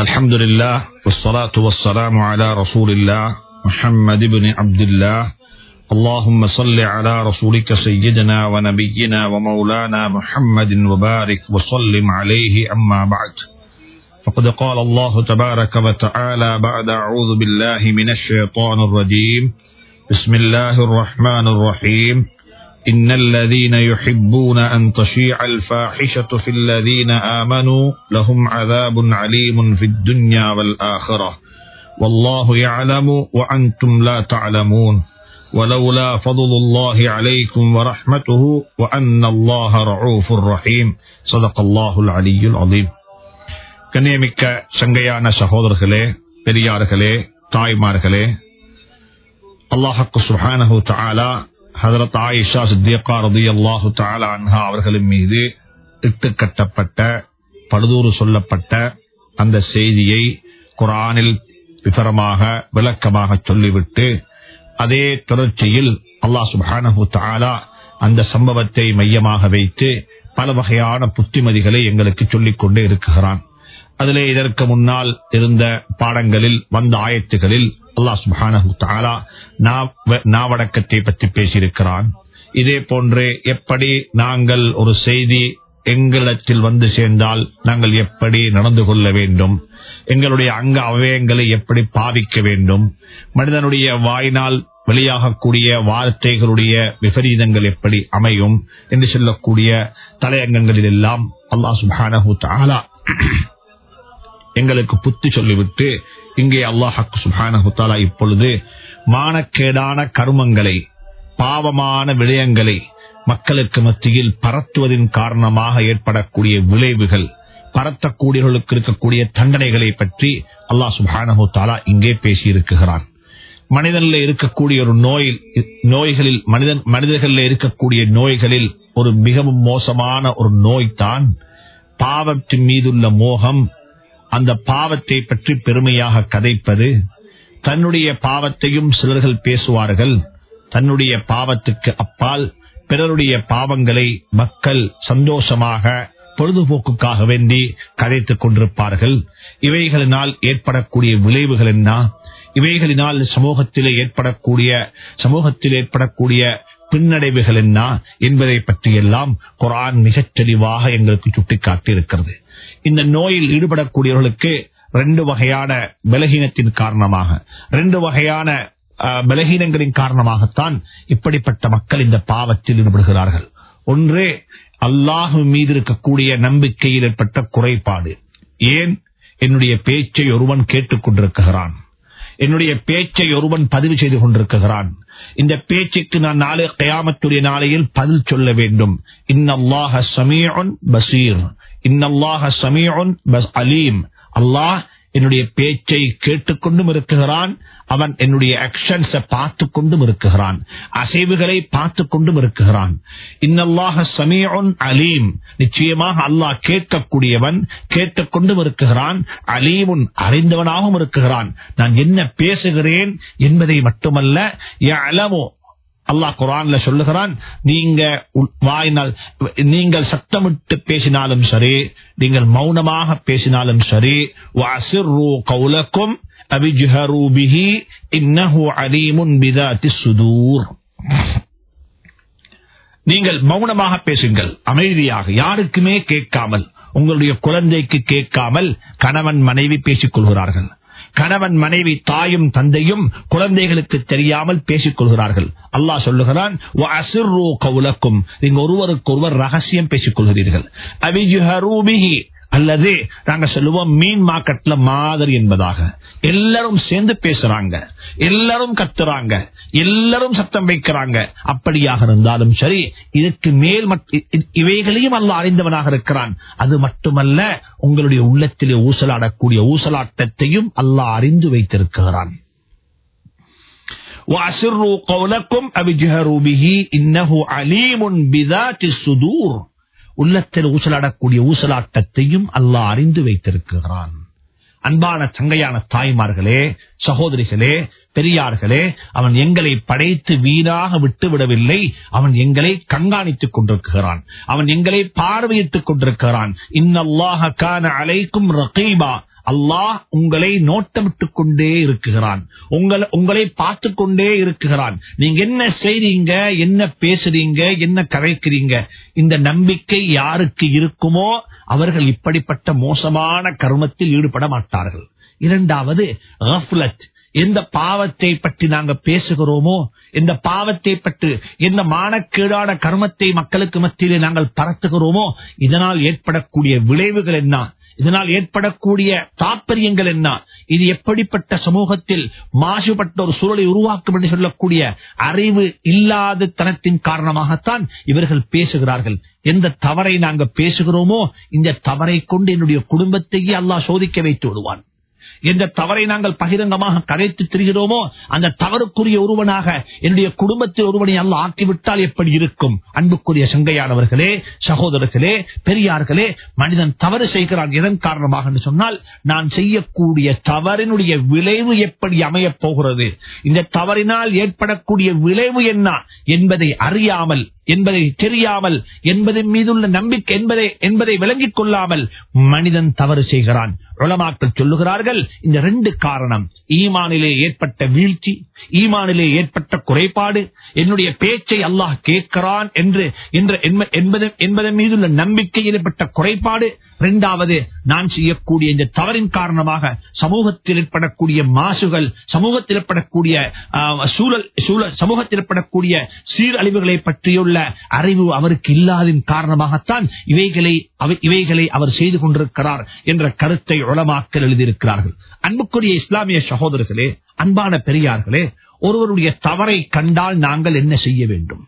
الحمد لله والصلاة والسلام على رسول الله محمد بن عبد الله اللهم صل على رسولك سيدنا ونبينا ومولانا محمد وبارك وسلم عليه أما بعد. فقد قال الله تبارك وتعالى بعد أعوذ بالله من الشيطان الرجيم. بسم الله الرحمن الرحيم. إن الذين يحبون أن تشيع الفاحشة في الذين آمنوا لهم عذاب عليم في الدنيا والآخرة والله يعلم وأنتم لا تعلمون ولولا فضل الله عليكم ورحمته وأن الله رعوف رحيم صدق الله العلي العظيم கண்ணியமிக்க சங்கையான சகோதரர்களே பெரியார்களே தாய்மார்களே அல்லாஹக்கு சுஹானஹு தாலா ஹதரத் ஆயிஷா சித்தியக்கா ரதி அல்லாஹு தாலா அன்ஹா அவர்களின் மீது திட்டுக்கட்டப்பட்ட பழுதூறு சொல்லப்பட்ட அந்த செய்தியை குரானில் விவரமாக விளக்கமாக சொல்லிவிட்டு அதே தொடர்ச்சியில் அல்லாஹ் சுபானஹு தாலா அந்த சம்பவத்தை மையமாக வைத்து பல வகையான புத்திமதிகளை எங்களுக்கு சொல்லிக் கொண்டே இருக்குகிறான் அதிலே இதற்கு முன்னால் இருந்த பாடங்களில் வந்த ஆயத்துகளில் அல்லாஹ் சுபானஹு தாலா நாவடக்கத்தை பற்றி பேசியிருக்கிறான். இதே போன்று எப்படி நாங்கள் ஒரு செய்தி எங்களிடத்தில் வந்து சேர்ந்தால் நாங்கள் எப்படி நடந்து கொள்ள வேண்டும்? எங்களுடைய அங்க அவயங்களை எப்படி பாவிக்க வேண்டும்? மனிதனுடைய வாயினால் வெளியாகக்கூடிய வார்த்தைகளுடைய விபரீதங்கள் எப்படி அமையும்? என்று சொல்லக்கூடிய தலையங்கங்களில் எல்லாம் அல்லாஹ் சுபானஹு தாலா எங்களுக்கு புத்தி சொல்லிவிட்டு இங்கே அல்லாஹாக்கு சுபானா இப்பொழுது மானக்கேடான கருமங்களை பாவமான விடயங்களை மக்களுக்கு மத்தியில் பரத்துவதின் காரணமாக ஏற்படக்கூடிய விளைவுகள் பரத்தக்கூடியவர்களுக்கு இருக்கக்கூடிய தண்டனைகளை பற்றி அல்லாஹ் சுபானஹோ தாலா இங்கே பேசியிருக்கிறான். மனிதனில் இருக்கக்கூடிய ஒரு நோய் நோய்களில் மனிதன் மனிதர்களில் இருக்கக்கூடிய நோய்களில் ஒரு மிகவும் மோசமான ஒரு நோய் தான் பாவத்தின் மீதுள்ள மோகம் அந்த பாவத்தை பற்றி பெருமையாக கதைப்பது தன்னுடைய பாவத்தையும் சிலர்கள் பேசுவார்கள். தன்னுடைய பாவத்துக்கு அப்பால் பிறருடைய பாவங்களை மக்கள் சந்தோஷமாக பொழுதுபோக்குக்காக வேண்டி கதைத்துக் கொண்டிருப்பார்கள். இவைகளினால் ஏற்படக்கூடிய விளைவுகள் என்ன? இவைகளினால் சமூகத்திலே ஏற்படக்கூடிய சமூகத்தில் ஏற்படக்கூடிய பின்னடைவுகள் என்ன என்பதை பற்றியெல்லாம் குரான் மிகச் தெளிவாக எங்களுக்கு சுட்டிக்காட்டி இருக்கிறது இந்த நோயில் ஈடுபடக்கூடியவர்களுக்கு ரெண்டு வகையான பலகீனத்தின் காரணமாக ரெண்டு வகையான பலகீனங்களின் காரணமாகத்தான் இப்படிப்பட்ட மக்கள் இந்த பாவத்தில் ஈடுபடுகிறார்கள். ஒன்று அல்லாஹு மீது இருக்கக்கூடிய நம்பிக்கையில் ஏற்பட்ட குறைபாடு. ஏன்? என்னுடைய பேச்சை ஒருவன் கேட்டுக் கொண்டிருக்கிறான் என்னுடைய பேச்சை ஒருவன் பதிவு செய்து கொண்டிருக்கிறான். இந்த பேச்சுக்கு நான் நாளை கயாமத்துடைய நாளையில் பதில் சொல்ல வேண்டும். இன்னல்லாஹ சமீன் பசீர். இன்னல்லாஹ சமீன் அலீம். அல்லாஹ் என்னுடைய பேச்சை கேட்டுக்கொண்டும் இருக்கிறான். அவன் என்னுடைய ஆக்ஷன்ஸை பார்த்து கொண்டும் இருக்கிறான். அசைவுகளை பார்த்து கொண்டும் இருக்கிறான். இன்னல்லாக சமீன் அலீம். நிச்சயமாக அல்லாஹ் கேட்கக்கூடியவன் கேட்டுக்கொண்டும் இருக்கிறான். அலீமுன் அறிந்தவனாகவும் இருக்கிறான். நான் என்ன பேசுகிறேன் என்பதை மட்டுமல்ல அளவோ அல்லாஹ் குரான்ல சொல்லுகிறான் நீங்க வாயினால் நீங்கள் சத்தமிட்டு பேசினாலும் சரி நீங்கள் மௌனமாக பேசினாலும் சரி கௌலக்கும் அபிஜுஹரூபிஹி இன்னஹு அலீமுன் பிதாத்தி சுதூர் நீங்கள் மௌனமாக பேசுங்கள் அமைதியாக யாருக்குமே கேட்காமல் உங்களுடைய குழந்தைக்கு கேட்காமல் கணவன் மனைவி பேசிக் கொள்கிறார்கள் கணவன் மனைவி தாயும் தந்தையும் குழந்தைகளுக்கு தெரியாமல் பேசிக் கொள்கிறார்கள் அல்லாஹ் சொல்லுகிறான் நீங்க ஒருவருக்கு ஒருவர் ரகசியம் பேசிக் கொள்கிறீர்கள் அல்லது நாங்க சொல்லுவோம் மீன் மார்க்கெட்ல மாதிரி என்பதாக எல்லாரும் சேர்ந்து பேசுறாங்க எல்லாரும் கத்துறாங்க எல்லாரும் சத்தம் வைக்கிறாங்க அப்படியாக இருந்தாலும் சரி இதற்கு மேல் இவைகளையும் அல்ல அறிந்தவனாக இருக்கிறான் அது மட்டுமல்ல உங்களுடைய உள்ளத்திலே ஊசலாடக்கூடிய ஊசலாட்டத்தையும் அல்லாஹ் அறிந்து வைத்திருக்கிறான் وَأَسِرُّوا قَوْلَكُمْ أَوِ اجْهَرُوا بِهِ إِنَّهُ عَلِيمٌ بِذَاتِ الصُّدُورِ உள்ளத்தில் ஊசலாடக்கூடிய ஊசலாட்டத்தையும் அல்லாஹ் அறிந்து வைத்திருக்கிறான். அன்பான சங்கையான தாய்மார்களே சகோதரிகளே பெரியார்களே அவன் எங்களை படைத்து வீணாக விட்டு விடவில்லை அவன் எங்களை கண்காணித்துக் கொண்டிருக்கிறான். அவன் எங்களை பார்வையிட்டுக் கொண்டிருக்கிறான். இன்னல்லாக கான அலைக்கும் ரகீபா. அல்லாஹ் உங்களை நோட்டமிட்டுக் கொண்டே இருக்குகிறான். உங்களை உங்களை பார்த்து கொண்டே இருக்குகிறான். நீங்க என்ன செய்றீங்க என்ன பேசுறீங்க என்ன கரைக்கிறீங்க இந்த நம்பிக்கை யாருக்கு இருக்குமோ அவர்கள் இப்படிப்பட்ட மோசமான கர்மத்தில் ஈடுபட மாட்டார்கள். இரண்டாவது எந்த பாவத்தை பற்றி நாங்க பேசுகிறோமோ எந்த பாவத்தை பற்றி எந்த மானக்கேடான கர்மத்தை மக்களுக்கு மத்தியிலே நாங்கள் பரத்துகிறோமோ இதனால் ஏற்படக்கூடிய விளைவுகள் என்ன? இதனால் ஏற்படக்கூடிய தாற்பயங்கள் என்ன? இது எப்படிப்பட்ட சமூகத்தில் மாசுபட்ட ஒரு சூழலை உருவாக்கும் என்று சொல்லக்கூடிய அறிவு இல்லாத தனத்தின் காரணமாகத்தான் இவர்கள் பேசுகிறார்கள். எந்த தவறை நாங்க பேசுகிறோமோ இந்த தவறை கொண்டு என்னுடைய குடும்பத்தையே அல்லாஹ் சோதிக்க வைத்து விடுவான். எந்த தவறை நாங்கள் பகிரங்கமாக கரைத்து திரிகிறோமோ அந்த தவறுக்குரிய ஒருவனாக என்னுடைய குடும்பத்தில் ஒருவனை அல்ல ஆக்கிவிட்டால் எப்படி இருக்கும்? அன்புக்குரிய சங்கையானவர்களே சகோதரர்களே பெரியார்களே மனிதன் தவறு செய்கிறான் எதன் காரணமாக என்று சொன்னால் நான் செய்யக்கூடிய தவறினுடைய விளைவு எப்படி அமையப் போகிறது? இந்த தவறினால் ஏற்படக்கூடிய விளைவு என்ன என்பதை அறியாமல் என்பதை தெரியாமல் என்பதன் மீதுள்ள நம்பிக்கை என்பதை என்பதை விளங்கிக் கொள்ளாமல் மனிதன் தவறு செய்கிறான். உளமாக்கள் சொல்லுகிறார்கள் இந்த ரெண்டு காரணம். ஈமானிலே ஏற்பட்ட வீழ்ச்சி ஈமானிலே ஏற்பட்ட குறைபாடு என்னுடைய பேச்சை அல்லாஹ் கேட்கிறான் என்று என்பதன் மீதுள்ள நம்பிக்கை ஏற்பட்ட குறைபாடு இரண்டாவது நான் செய்யக்கூடிய இந்த தவறின் காரணமாக சமூகத்தில் ஏற்படக்கூடிய மாசுகள் சமூகத்தில் ஏற்படக்கூடிய சூழல் சூழல் சமூகத்தில் ஏற்படக்கூடிய சீரழிவுகளை பற்றியுள்ள அறிவு அவருக்கு இல்லாதின் காரணமாகத்தான் இவைகளை இவைகளை அவர் செய்து கொண்டிருக்கிறார் என்ற கருத்தை உளமாக்கல் எழுதியிருக்கிறார்கள். அன்புக்குரிய இஸ்லாமிய சகோதரர்களே அன்பான பெரியார்களே ஒருவருடைய தவறை கண்டால் நாங்கள் என்ன செய்ய வேண்டும்?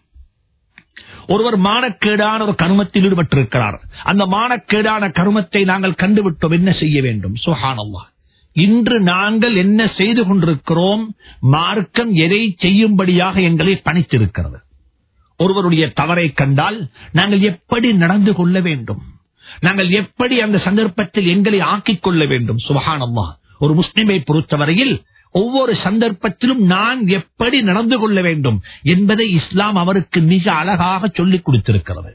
ஒருவர் மானக்கேடான ஒரு கருமத்தில் ஈடுபட்டிருக்கிறார். அந்த மானக்கேடான கருமத்தை நாங்கள் கண்டுவிட்டோம். என்ன செய்ய வேண்டும்? சுஹானல்லா இன்று நாங்கள் என்ன செய்து கொண்டிருக்கிறோம்? மார்க்கம் எதை செய்யும்படியாக எங்களை பணித்திருக்கிறது. ஒருவருடைய தவறை கண்டால் நாங்கள் எப்படி நடந்து கொள்ள வேண்டும்? நாங்கள் எப்படி அந்த சந்தர்ப்பத்தில் எங்களை ஆக்கிக் கொள்ள வேண்டும்? சுபஹானல்லா ஒரு முஸ்லிமை பொறுத்தவரையில் ஒவ்வொரு சந்தர்ப்பத்திலும் நான் எப்படி நடந்து கொள்ள வேண்டும் என்பதை இஸ்லாம் அவருக்கு மிக அழகாக சொல்லிக் கொடுத்திருக்கிறது.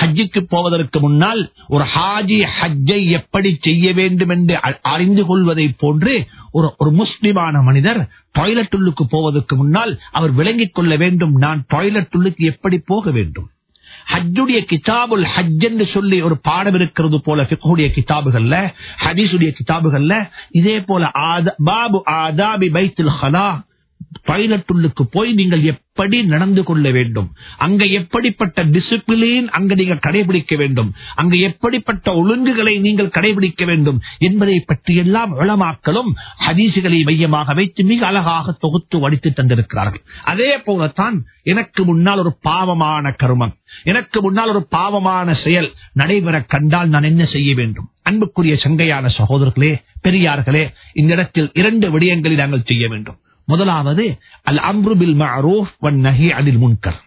ஹஜ்ஜுக்கு போவதற்கு முன்னால் ஒரு ஹாஜி ஹஜ்ஜை எப்படி செய்ய வேண்டும் என்று அறிந்து கொள்வதை போன்று ஒரு ஒரு முஸ்லிமான மனிதர் டாய்லெட் உள்ளுக்கு போவதற்கு முன்னால் அவர் விளங்கிக் கொள்ள வேண்டும் நான் டாய்லெட் உள்ளுக்கு எப்படி போக வேண்டும். ஹஜ்ஜுடைய கிதாபுல் ஹஜ் என்று சொல்லி ஒரு பாடம் இருக்கிறது போல பிக்குடைய கிதாபுகள்ல ஹதீசுடைய கிதாபுகள்ல இதே போல பாபு ஆதாபி பைத்துல் ஹலா டாய்லெட்டுள்ளுக்கு போய் நீங்கள் எப்படி நடந்து கொள்ள வேண்டும்? அங்க எப்படிப்பட்ட டிசிப்ளின் அங்க நீங்கள் கடைபிடிக்க வேண்டும்? அங்க எப்படிப்பட்ட ஒழுங்குகளை நீங்கள் கடைபிடிக்க வேண்டும்? என்பதை பற்றியெல்லாம் வளமாக்களும் ஹதீசுகளை மையமாக வைத்து மிக அழகாக தொகுத்து வடித்து தந்திருக்கிறார்கள். அதே போலத்தான் எனக்கு முன்னால் ஒரு பாவமான கருமம் எனக்கு முன்னால் ஒரு பாவமான செயல் நடைபெற கண்டால் நான் என்ன செய்ய வேண்டும்? அன்புக்குரிய சங்கையான சகோதரர்களே பெரியார்களே இந்த இடத்தில் இரண்டு விடயங்களை நாங்கள் செய்ய வேண்டும். முதலாவது அல் அம்ருபில் மஅரூஃப் வன் நஹி அனில் முன்கர்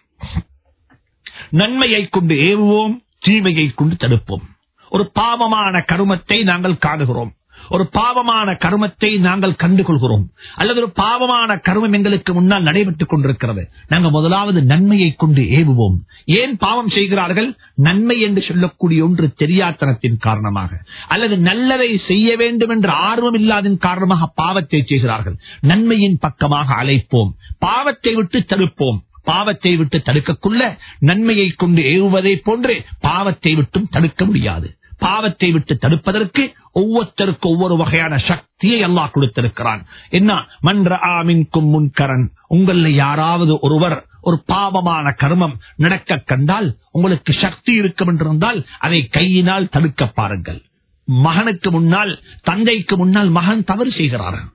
நன்மையை கொண்டு ஏவுவோம் தீமையை கொண்டு தடுப்போம். ஒரு பாவமான கருமத்தை நாங்கள் காணுகிறோம். ஒரு பாவமான கருமத்தை நாங்கள் கண்டுகொள்கிறோம். அல்லது ஒரு பாவமான கருமம் எங்களுக்கு முன்னால் நடைபெற்றுக் கொண்டிருக்கிறது. நாங்கள் முதலாவது நன்மையை கொண்டு ஏவுவோம். ஏன் பாவம் செய்கிறார்கள்? நன்மை என்று சொல்லக்கூடிய ஒன்று தெரியாத்தனத்தின் காரணமாக. அல்லது நல்லதை செய்ய வேண்டும் என்ற ஆர்வம் இல்லாதன் காரணமாக பாவத்தை செய்கிறார்கள். நன்மையின் பக்கமாக அழைப்போம். பாவத்தை விட்டு தடுப்போம். பாவத்தை விட்டு தடுக்கக்குள்ள நன்மையை கொண்டு ஏவுவதை போன்று பாவத்தை விட்டும் தடுக்க முடியாது. பாவத்தை விட்டு தடுப்பதற்கு ஒவ்வொருத்தருக்கு ஒவ்வொரு வகையான சக்தியை அல்லா கொடுத்திருக்கிறான். என்ன? மன்ற ஆமின்கும் முன்கரன். உங்கள யாராவது ஒருவர் ஒரு பாவமான கர்மம் நடக்க கண்டால் உங்களுக்கு சக்தி இருக்கும் என்றிருந்தால் அதை கையினால் தடுக்க பாருங்கள். மகனுக்கு முன்னால் தந்தைக்கு முன்னால் மகன் தவறு செய்கிறார்கள்.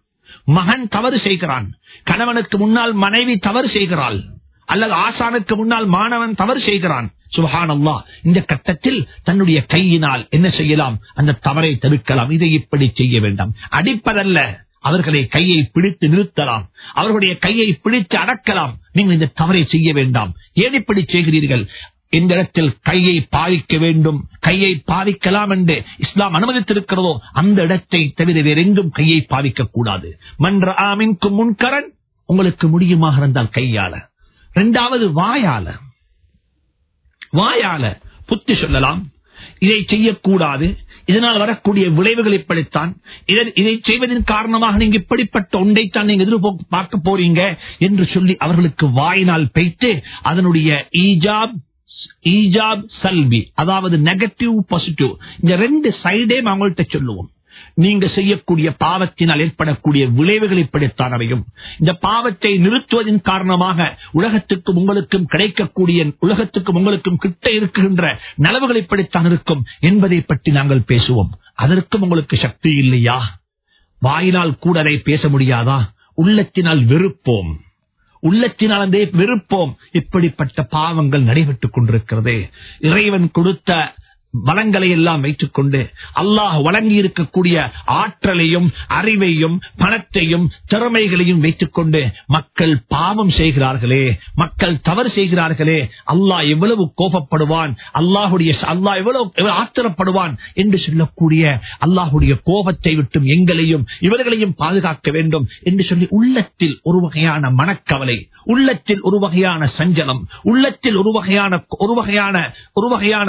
மகன் தவறு செய்கிறான். கணவனுக்கு முன்னால் மனைவி தவறு செய்கிறாள். அல்லது ஆசானுக்கு முன்னால் மாணவன் தவறு செய்கிறான். சுபஹான் அல்லா இந்த கட்டத்தில் தன்னுடைய கையினால் என்ன செய்யலாம்? அந்த தவறை தவிர்க்கலாம். இதை இப்படி செய்ய வேண்டாம். அடிப்பதல்ல. அவர்களை கையை பிடித்து நிறுத்தலாம். அவர்களுடைய கையை பிடித்து அடக்கலாம். நீங்கள் இந்த தவறை செய்ய வேண்டாம். ஏன் இப்படி செய்கிறீர்கள்? இந்த இடத்தில் கையை பாவிக்க வேண்டும். கையை பாவிக்கலாம் என்று இஸ்லாம் அனுமதித்திருக்கிறதோ அந்த இடத்தை தவிர வேறெங்கும் கையை பாவிக்க கூடாது மன்ற ஆமின்கும் முன்கரன். உங்களுக்கு முடியுமாக இருந்தால் கையால இரண்டாவது வாயால வாயால புத்தி சொல்லலாம். இதை செய்யக்கூடாது. இதனால் வரக்கூடிய விளைவுகள் இப்படித்தான் இதை- இதை செய்வதன் காரணமாக நீங்க இப்படிப்பட்ட ஒன்றைத்தான் நீங்க எதிர்பார்க்க பார்க்க போறீங்க என்று சொல்லி அவர்களுக்கு வாயினால் பெய்த்து அதனுடைய ஈஜாப் ஈஜாப் சல்வி அதாவது நெகட்டிவ் பாசிட்டிவ் இந்த ரெண்டு சைடே அவங்கள்ட்ட சொல்லுவோம். நீங்க செய்யக்கூடிய பாவத்தினால் ஏற்படக்கூடிய விளைவுகளை படித்தான் அமையும். இந்த பாவத்தை நிறுத்துவதன் காரணமாக உலகத்துக்கும் உங்களுக்கும் கிடைக்கக்கூடிய உலகத்துக்கும் உங்களுக்கும் கிட்ட இருக்கின்ற நலவுகளை படித்தான் இருக்கும் என்பதை பற்றி நாங்கள் பேசுவோம். அதற்கும் உங்களுக்கு சக்தி இல்லையா? வாயினால் கூட அதை பேச முடியாதா? உள்ளத்தினால் வெறுப்போம். உள்ளத்தினால் அந்த வெறுப்போம். இப்படிப்பட்ட பாவங்கள் நடைபெற்றுக் கொண்டிருக்கிறது. இறைவன் கொடுத்த வளங்களை எல்லாம் வைத்துக் கொண்டு அல்லாஹ் வழங்கி இருக்கக்கூடிய ஆற்றலையும் அறிவையும் பணத்தையும் திறமைகளையும் வைத்துக் கொண்டு மக்கள் பாவம் செய்கிறார்களே மக்கள் தவறு செய்கிறார்களே அல்லாஹ் எவ்வளவு கோபப்படுவான் அல்லாஹுடைய அல்லாஹ் எவ்வளவு ஆத்திரப்படுவான் என்று சொல்லக்கூடிய அல்லாஹுடைய கோபத்தை விட்டும் எங்களையும் இவர்களையும் பாதுகாக்க வேண்டும் என்று சொல்லி உள்ளத்தில் ஒரு வகையான மனக்கவலை உள்ளத்தில் ஒரு வகையான சஞ்சலம் உள்ளத்தில் ஒரு வகையான ஒரு வகையான ஒரு வகையான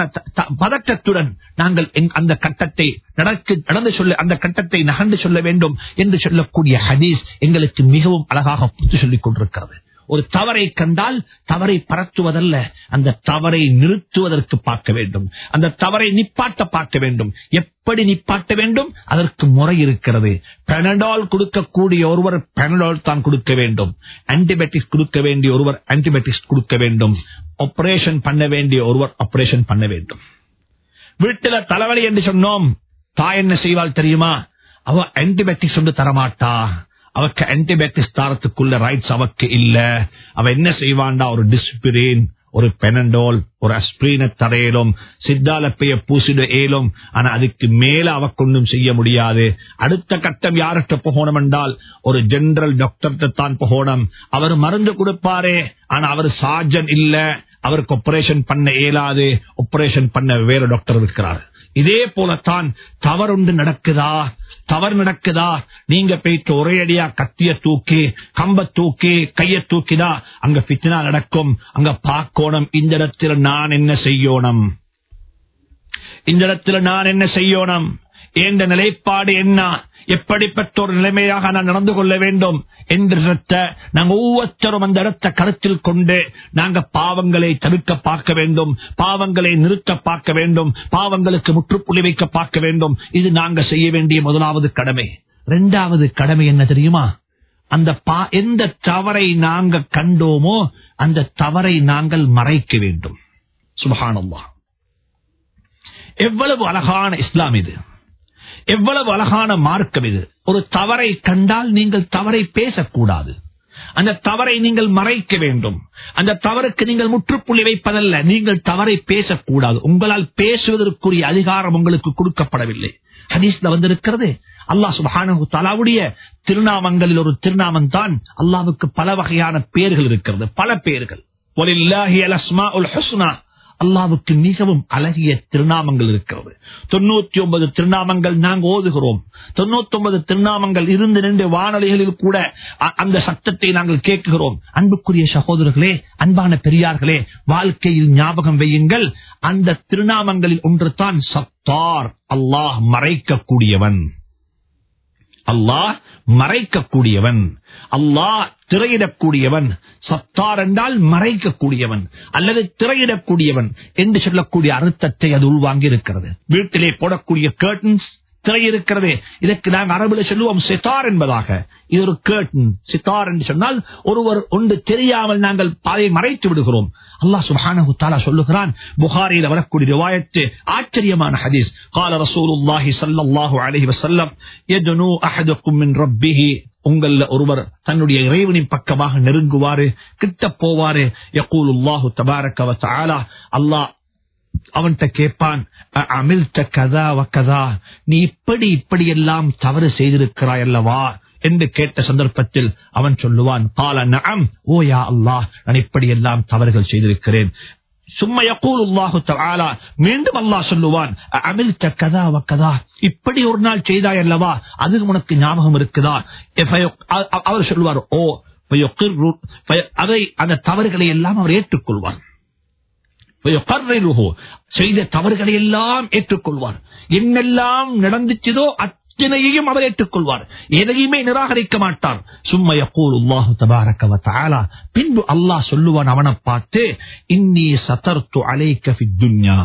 பதக்க கட்டத்துடன் நாங்கள் அந்த கட்டத்தை நடக்கு நடந்து சொல்ல அந்த கட்டத்தை நகர்ந்து சொல்ல வேண்டும் என்று சொல்லக்கூடிய ஹதீஸ் எங்களுக்கு மிகவும் அழகாக புத்து சொல்லிக் கொண்டிருக்கிறது. ஒரு தவறை கண்டால் தவறை பரத்துவதல்ல. அந்த தவறை நிறுத்துவதற்கு பார்க்க வேண்டும். அந்த தவறை நிப்பாட்ட பார்க்க வேண்டும். எப்படி நிப்பாட்ட வேண்டும்? அதற்கு முறை இருக்கிறது. பெனடால் கொடுக்கக்கூடிய ஒருவர் பெனடால் தான் கொடுக்க வேண்டும். ஆன்டிபயோட்டிக்ஸ் கொடுக்க வேண்டிய ஒருவர் ஆன்டிபயோட்டிக்ஸ் கொடுக்க வேண்டும். ஆபரேஷன் பண்ண வேண்டிய ஒருவர் ஆபரேஷன் பண்ண வேண்டும். வீட்டுல தலைவலி என்று சொன்னோம். தாய் என்ன செய்வாள் தெரியுமா? அவ ஆன்டிபயோட்டிக்ஸ் ஒன்று தரமாட்டா. அவக்கு ஆன்டிபயோட்டிக்ஸ் தாரத்துக்குள்ள ரைட்ஸ் அவக்கு இல்ல. அவ என்ன செய்வான்டா ஒரு டிஸ்பிரின் ஒரு பெனண்டோல் ஒரு அஸ்பிரீனை தரையிலும் சித்தாலப்பைய பூசிட ஏலும். ஆனா அதுக்கு மேல அவக்கு ஒன்றும் செய்ய முடியாது. அடுத்த கட்டம் யார்கிட்ட போகணும் என்றால் ஒரு ஜெனரல் டாக்டர்கிட்ட தான் போகணும். அவர் மருந்து கொடுப்பாரே ஆனா அவர் சார்ஜன் இல்ல. அவருக்கு ஆபரேஷன் பண்ண இயலாது ஆபரேஷன் பண்ண வேற டாக்டர் இருக்கிறார். இதே போலத்தான் தவறுண்டு நடக்குதா? தவறு நடக்குதா? நீங்க போயிட்டு ஒரே அடியா கத்திய தூக்கி கம்ப தூக்கி கைய தூக்கிதா? அங்க பித்தினா நடக்கும். அங்க பாக்கோணம் இந்த இடத்துல நான் என்ன செய்யணும்? இந்த இடத்துல நான் என்ன செய்யணும்? என்ற நிலைப்பாடு என்ன? எப்படிப்பட்ட ஒரு நிலைமையாக நான் நடந்து கொள்ள வேண்டும் என்ற நாங்கள் ஒவ்வொருத்தரும் அந்த இடத்தை கருத்தில் கொண்டு நாங்க பாவங்களை தவிர்க்க பார்க்க வேண்டும் பாவங்களை நிறுத்த பார்க்க வேண்டும் பாவங்களுக்கு முற்றுப்புள்ளி வைக்க பார்க்க வேண்டும். இது நாங்க செய்ய வேண்டிய முதலாவது கடமை. இரண்டாவது கடமை என்ன தெரியுமா? அந்த பா எந்த தவறை நாங்க கண்டோமோ அந்த தவறை நாங்கள் மறைக்க வேண்டும். சுபஹானல்லாஹ். எவ்வளவு அழகான இஸ்லாம் இது. எவ்வளவு அழகான மார்க்கம் இது. ஒரு தவறை கண்டால் நீங்கள் தவறை பேசக்கூடாது. அந்த தவறை நீங்கள் மறைக்க வேண்டும். அந்த தவறுக்கு நீங்கள் முற்றுப்புள்ளி வைப்பதல்ல. நீங்கள் தவறை பேசக்கூடாது. உங்களால் பேசுவதற்குரிய அதிகாரம் உங்களுக்கு கொடுக்கப்படவில்லை. ஹதீஸ்ல வந்திருக்கிறது அல்லாஹ் சுபஹானஹு தலாவுடைய திருநாமங்களில் ஒரு திருநாமம் தான் அல்லாவுக்கு பல வகையான பேர்கள் இருக்கிறது. பல பேர்கள். அல்லாவுக்கு மிகவும் அழகிய திருநாமங்கள் இருக்கிறது. தொண்ணூத்தி ஒன்பது திருநாமங்கள் நாங்கள் ஓதுகிறோம். தொண்ணூத்தி ஒன்பது திருநாமங்கள் இருந்து நின்று வானொலிகளில் கூட அந்த சத்தத்தை நாங்கள் கேட்கிறோம். அன்புக்குரிய சகோதரர்களே அன்பான பெரியார்களே வாழ்க்கையில் ஞாபகம் வையுங்கள். அந்த திருநாமங்களில் ஒன்று தான் சத்தார் அல்லாஹ் மறைக்கக்கூடியவன். அல்லாஹ் மறைக்கக்கூடியவன். அல்லாஹ் திரையிடக்கூடியவன். சத்தார் என்றால் மறைக்கக்கூடியவன். அல்லது திரையிடக்கூடியவன் என்று சொல்லக்கூடிய அர்த்தத்தை அது உள்வாங்கி இருக்கிறது வீட்டிலே போடக்கூடிய கர்டன்ஸ் திரை இருக்கிறது இதற்கு நாங்கள் அரபில சொல்லுவோம் சித்தார் என்பதாக. இது ஒரு கேட்டன் சித்தார் என்று சொன்னால் ஒருவர் ஒன்று தெரியாமல் நாங்கள் பாதையை மறைத்து விடுகிறோம். அல்லா சுபானு சொல்லுகிறான் புகாரியில் வரக்கூடிய ரிவாயத்து ஆச்சரியமான ஹதீஸ். கால ரசூலுல்லாஹி சல்லாஹூ அலஹி வசல்லம் எதுனு அஹதுக்கும் மின் ரப்பிஹி. ஒருவர் தன்னுடைய இறைவனின் பக்கமாக நெருங்குவாரு கிட்ட போவாரு. யகூல் உல்லாஹு தபாரக்கவ தாலா அல்லாஹ் அவன்கிட்ட கேட்பான் அமிழ்த்த கதா கதா நீ இப்படி இப்படி எல்லாம் தவறு செய்திருக்கிறாய் அல்லவா? என்று கேட்ட சந்தர்ப்பத்தில் அவன் சொல்லுவான் பால நம் ஓயா அல்லாஹ் நான் இப்படி எல்லாம் தவறுகள் செய்திருக்கிறேன். சும்மா யக்கூலுல்லாஹு தஆலா மீண்டும் அல்லாஹ் சொல்லுவான் அமில்த கதா வக்கதா இப்படி ஒரு நாள் செய்தாய் அல்லவா? அது உனக்கு ஞாபகம் இருக்குதா? அவர் சொல்லுவார் ஓ அதை அந்த தவறுகளை எல்லாம் அவர் ஏற்றுக்கொள்வார். செய்த தவறுகளை எல்லாம் ஏற்றுக்கொள்வார். என்னெல்லாம் நடந்துச்சதோ அத்தனையையும் அவர் ஏற்றுக்கொள்வார். எதையுமே நிராகரிக்க மாட்டார். சும்மா யக்கூல் தபாரக வ தஆலா பின்பு அல்லாஹ் சொல்லுவான் அவனை பார்த்து இன்னி சதர்த்து அலைக்க ஃபித் துன்யா.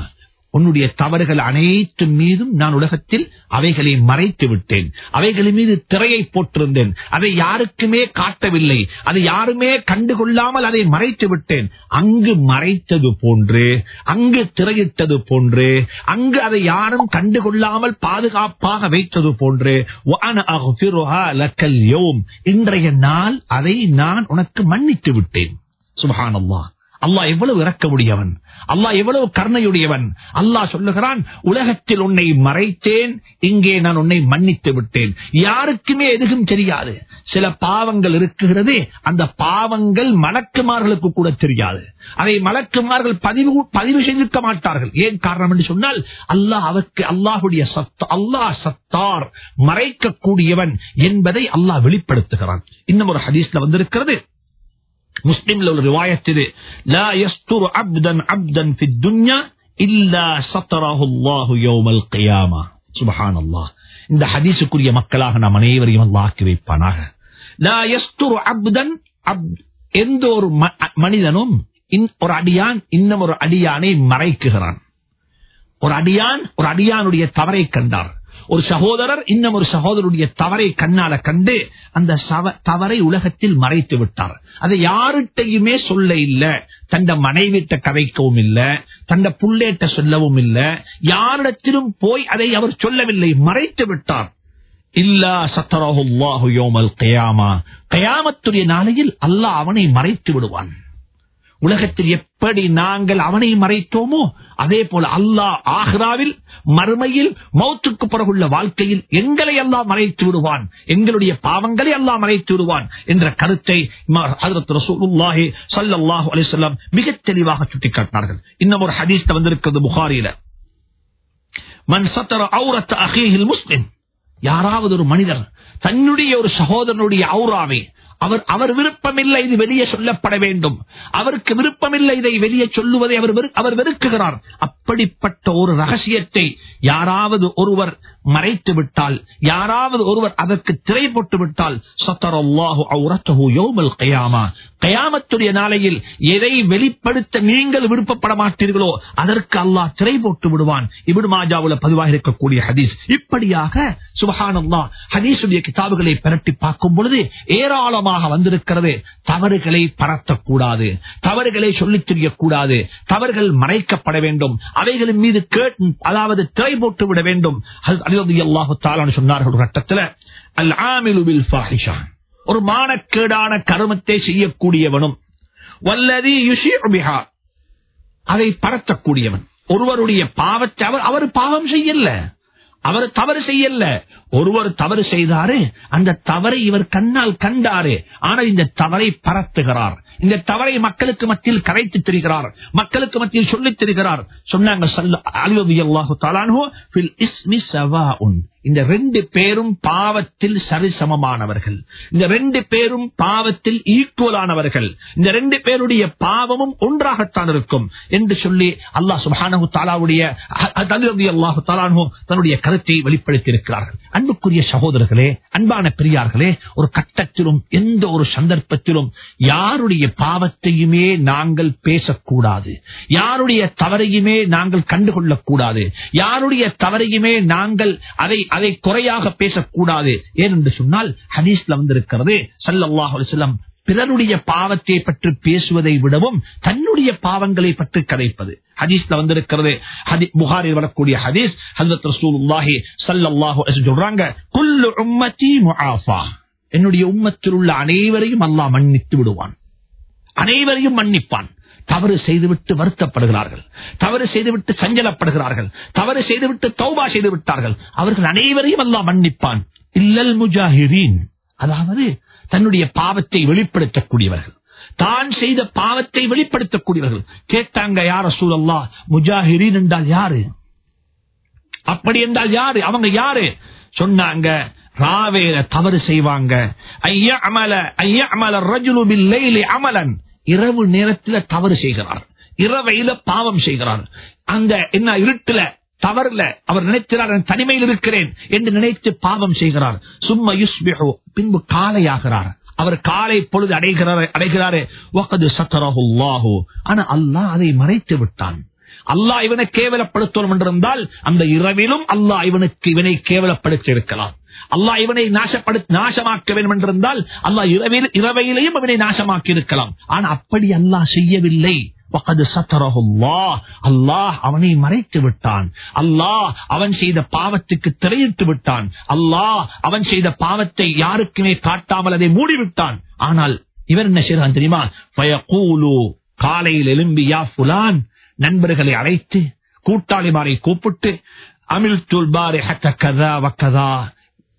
உன்னுடைய தவறுகள் அனைத்து மீதும் நான் உலகத்தில் அவைகளை மறைத்து விட்டேன். அவைகளின் மீது திரையை போட்டிருந்தேன். அதை யாருக்குமே காட்டவில்லை. அதை யாருமே கண்டுகொள்ளாமல் அதை மறைத்து விட்டேன். அங்கு மறைத்தது போன்று அங்கு திரையிட்டது போன்று அங்கு அதை யாரும் கண்டுகொள்ளாமல் பாதுகாப்பாக வைத்தது போன்று. இன்றைய நாள் அதை நான் உனக்கு மன்னித்து விட்டேன். சுபகானம்மா அல்லாஹ் எவ்வளவு இறக்கமுடையவன் அல்லாஹ் எவ்வளவு கருணையுடையவன்? அல்லாஹ் சொல்லுகிறான் உலகத்தில் உன்னை மறைத்தேன் இங்கே நான் உன்னை மன்னித்து விட்டேன். யாருக்குமே எதுவும் தெரியாது. சில பாவங்கள் இருக்குகிறது அந்த பாவங்கள் மலக்குமார்களுக்கு கூட தெரியாது. அதை மலக்குமார்கள் பதிவு பதிவு செய்திருக்க மாட்டார்கள். ஏன் காரணம் என்று சொன்னால் அல்லாஹ் அவருக்கு அல்லாஹுடைய சத்த அல்லாஹ் சத்தார் மறைக்கக்கூடியவன் என்பதை அல்லாஹ் வெளிப்படுத்துகிறான். இன்னும் ஒரு ஹதீஸ்ல வந்திருக்கிறது. முஸ்லிம்ல ஒரு ரிவாயத்திலே லா யஸ்துரு அப்தன் அப்தன் ஃபி துன்யா இல்லா சத்தரஹு அல்லாஹு யௌமல் கியாமா சுப்ஹானல்லாஹ் இந்த ஹதீஸுக்குரிய மக்களாக நாம் அனைவரையும் அல்லாஹ் ஆக்கி வைப்பானாக லா யஸ்துரு அப்தன் அப்- எந்த ஒரு ம- மனிதனும் இன்- ஒரு அடியான் இன்னும் ஒரு அடியானை மறைக்குகிறான் ஒரு அடியான் ஒரு அடியானுடைய தவறை கண்டார் ஒரு சகோதரர் இன்னும் ஒரு சகோதரருடைய தவறை கண்ணால கண்டு அந்த தவறை உலகத்தில் மறைத்து விட்டார். அதை யாருட்டையுமே சொல்ல இல்ல. தண்ட மனைவிட்ட கதைக்கவும் இல்ல. தண்ட புள்ளேட்ட சொல்லவும் இல்ல. யாரிடத்திலும் போய் அதை அவர் சொல்லவில்லை. மறைத்து விட்டார். இல்லா சத்தரஹுல்லாஹு யோமல் கயாமா. கயாமத்துடைய நாளையில் அல்லாஹ் அவனை மறைத்து விடுவான். உலகத்தில் எப்படி நாங்கள் அவனை மறைத்தோமோ அதே போல அல்லாஹ் ஆஹ்ராவில் மறுமையில் மௌத்துக்கு பிறகுள்ள வாழ்க்கையில் எங்களை எல்லாம் மறைத்து விடுவான். எங்களுடைய பாவங்களை எல்லாம் மறைத்து விடுவான் என்ற கருத்தை இமாம் ஹஜ்ரத் மிக தெளிவாக சுட்டிக்காட்டினார்கள். இன்னும் ஒரு ஹதீஸ் வந்திருக்கிறது புகாரியில. மன் சத்தர அவுரத் அஹீஹில் முஸ்லிம். யாராவது ஒரு மனிதர் தன்னுடைய ஒரு சகோதரனுடைய அவுராவை அவர் அவர் விருப்பமில்லை இது வெளியே சொல்லப்பட வேண்டும். அவருக்கு விருப்பமில்லை இதை வெளியே சொல்லுவதை அவர் அவர் வெறுக்குகிறார். அப்படிப்பட்ட ஒரு ரகசியத்தை யாராவது ஒருவர் மறைத்து விட்டால் யாராவது ஒருவர் அதற்கு திரை போட்டு விட்டால் சத்தரல்லாஹு அவுரத்தஹு யோமல் கயாமா. கயாமத்துடைய நாளையில் எதை வெளிப்படுத்த நீங்கள் விருப்பப்பட மாட்டீர்களோ அதற்கு அல்லாஹ் திரை போட்டு விடுவான். இபின் மாஜாவுல பதிவாக இருக்கக்கூடிய ஹதீஸ். இப்படியாக சுபஹானல்லாஹ் ஹதீஸுடைய கிதாபுகளை பரட்டி பார்க்கும் பொழுது ஏராளமாக வந்திருக்கிறது. தவறுகளை பரத்தக்கூடாது. தவறுகளை சொல்லித் தெரியக்கூடாது. தவறுகள் மறைக்கப்பட வேண்டும். அவைகளின் மீது கேட் அதாவது திரை போட்டு விட வேண்டும். அல்லாஹு தாலான்னு சொன்னார்கள் ஒரு கட்டத்தில் அல் ஆமிலு பில் ஒரு மானக்கேடான கருமத்தை செய்யக்கூடியவனும் வல்லதி யுஷிஉ அதை பரத்தக்கூடியவன். ஒருவருடைய பாவத்தை அவர் அவர் பாவம் செய்யல. அவர் தவறு செய்யல. ஒருவர் தவறு செய்தாரு அந்த தவறை இவர் கண்ணால் கண்டாரு. ஆனால் இந்த தவறை பரத்துகிறார். இந்த தவறை மக்களுக்கு மத்தியில் கரைத்து தெரிகிறார். மக்களுக்கு மத்தியில் சொல்லித் தெரிகிறார். சொன்னாங்க இந்த ரெண்டு பேரும் பாவத்தில் சரிசமமானவர்கள். இந்த ரெண்டு பேரும் பாவத்தில் ஈக்குவலானவர்கள் இந்த ரெண்டு பேருடைய பாவமும் ஒன்றாகத்தான் இருக்கும் என்று சொல்லி அல்லாஹ் சுபானு தாலாவுடைய அல்லாஹு தாலானு தன்னுடைய கருத்தை வெளிப்படுத்தி இருக்கிறார்கள் அன்புக்குரிய சகோதரர்களே அன்பான பெரியார்களே ஒரு கட்டத்திலும் எந்த ஒரு சந்தர்ப்பத்திலும் யாருடைய பாவத்தையுமே நாங்கள் பேசக்கூடாது. யாருடைய தவறையுமே நாங்கள் கண்டுகொள்ளக்கூடாது. யாருடைய தவறையுமே நாங்கள் அதை அதை குறையாக பேசக்கூடாது. ஏனென்று சொன்னால் ஹதீஸ்ல வந்திருக்கிறது சல்லல்லாஹு அலைஹி பிறருடைய பாவத்தை பற்றி பேசுவதை விடவும் தன்னுடைய பாவங்களை பற்றி கதைப்பது. ஹதீஸ்ல வந்திருக்கிறது புகாரில் வரக்கூடிய ஹதீஸ் ஹசரத் ரசூலுல்லாஹி சல்லாஹு சொல்றாங்க குல்லு உம்மத்தி முஆஃபா. என்னுடைய உம்மத்தில் உள்ள அனைவரையும் அல்லாஹ் மன்னித்து விடுவான். அனைவரையும் மன்னிப்பான். தவறு செய்துவிட்டு வருத்தப்படுகிறார்கள். தவறு செய்துவிட்டு சஞ்சலப்படுகிறார்கள். தவறு செய்துவிட்டு தௌபா செய்து விட்டார்கள் அவர்கள் அனைவரையும் அல்லா மன்னிப்பான். இல்லல் முஜாஹிரீன் அதாவது தன்னுடைய பாவத்தை வெளிப்படுத்தக்கூடியவர்கள். தான் செய்த பாவத்தை வெளிப்படுத்தக்கூடியவர்கள். கேட்டாங்க யார சூழல்லா முஜாஹிரீன் என்றால் யாரு? அப்படி என்றால் யாரு? அவங்க யாரு? சொன்னாங்க ராவேல தவறு செய்வாங்க. ஐயா அமல ஐயா அமல ரஜுலுபில் அமலன். இரவு நேரத்தில் தவறு செய்கிறார். இரவையில பாவம் செய்கிறார். அந்த என்ன இருட்டுல தவறுல அவர் நினைக்கிறார் தனிமையில் இருக்கிறேன் என்று நினைத்து பாவம் செய்கிறார். சும்மா யுஸ்பிஹு பின்பு காலையாகிறார். அவர் காலை பொழுது அடைகிறார் அடைகிறாரே. ஆனா அல்லாஹ் அதை மறைத்து விட்டான். அல்லாஹ் இவனை கேவலப்படுத்தணும் என்றிருந்தால் அந்த இரவிலும் அல்லாஹ் இவனுக்கு இவனை கேவலப்படுத்தி இருக்கலாம். அல்லாஹ் இவனை நாசப்படு நாசமாக்க வேண்டும் என்றிருந்தால் அல்லாஹ் இரவில் இரவையிலையும் அவனை நாசமாக்கி இருக்கலாம் ஆனா அப்படி அல்லாஹ் செய்யவில்லை. அல்லாஹ் அவனை மறைத்து விட்டான். அல்லாஹ் அவன் செய்த பாவத்துக்கு திரையிட்டு விட்டான். அல்லாஹ் அவன் செய்த பாவத்தை யாருக்குமே காட்டாமல் அதை மூடிவிட்டான். ஆனால் இவர் என்ன செய்தான் தெரியுமா? காலையில் எழும்பி யா புலான் நண்பர்களை அழைத்து கூட்டாளிமாரை கூப்பிட்டு அமில் துல்பாரி கதா வக்கதா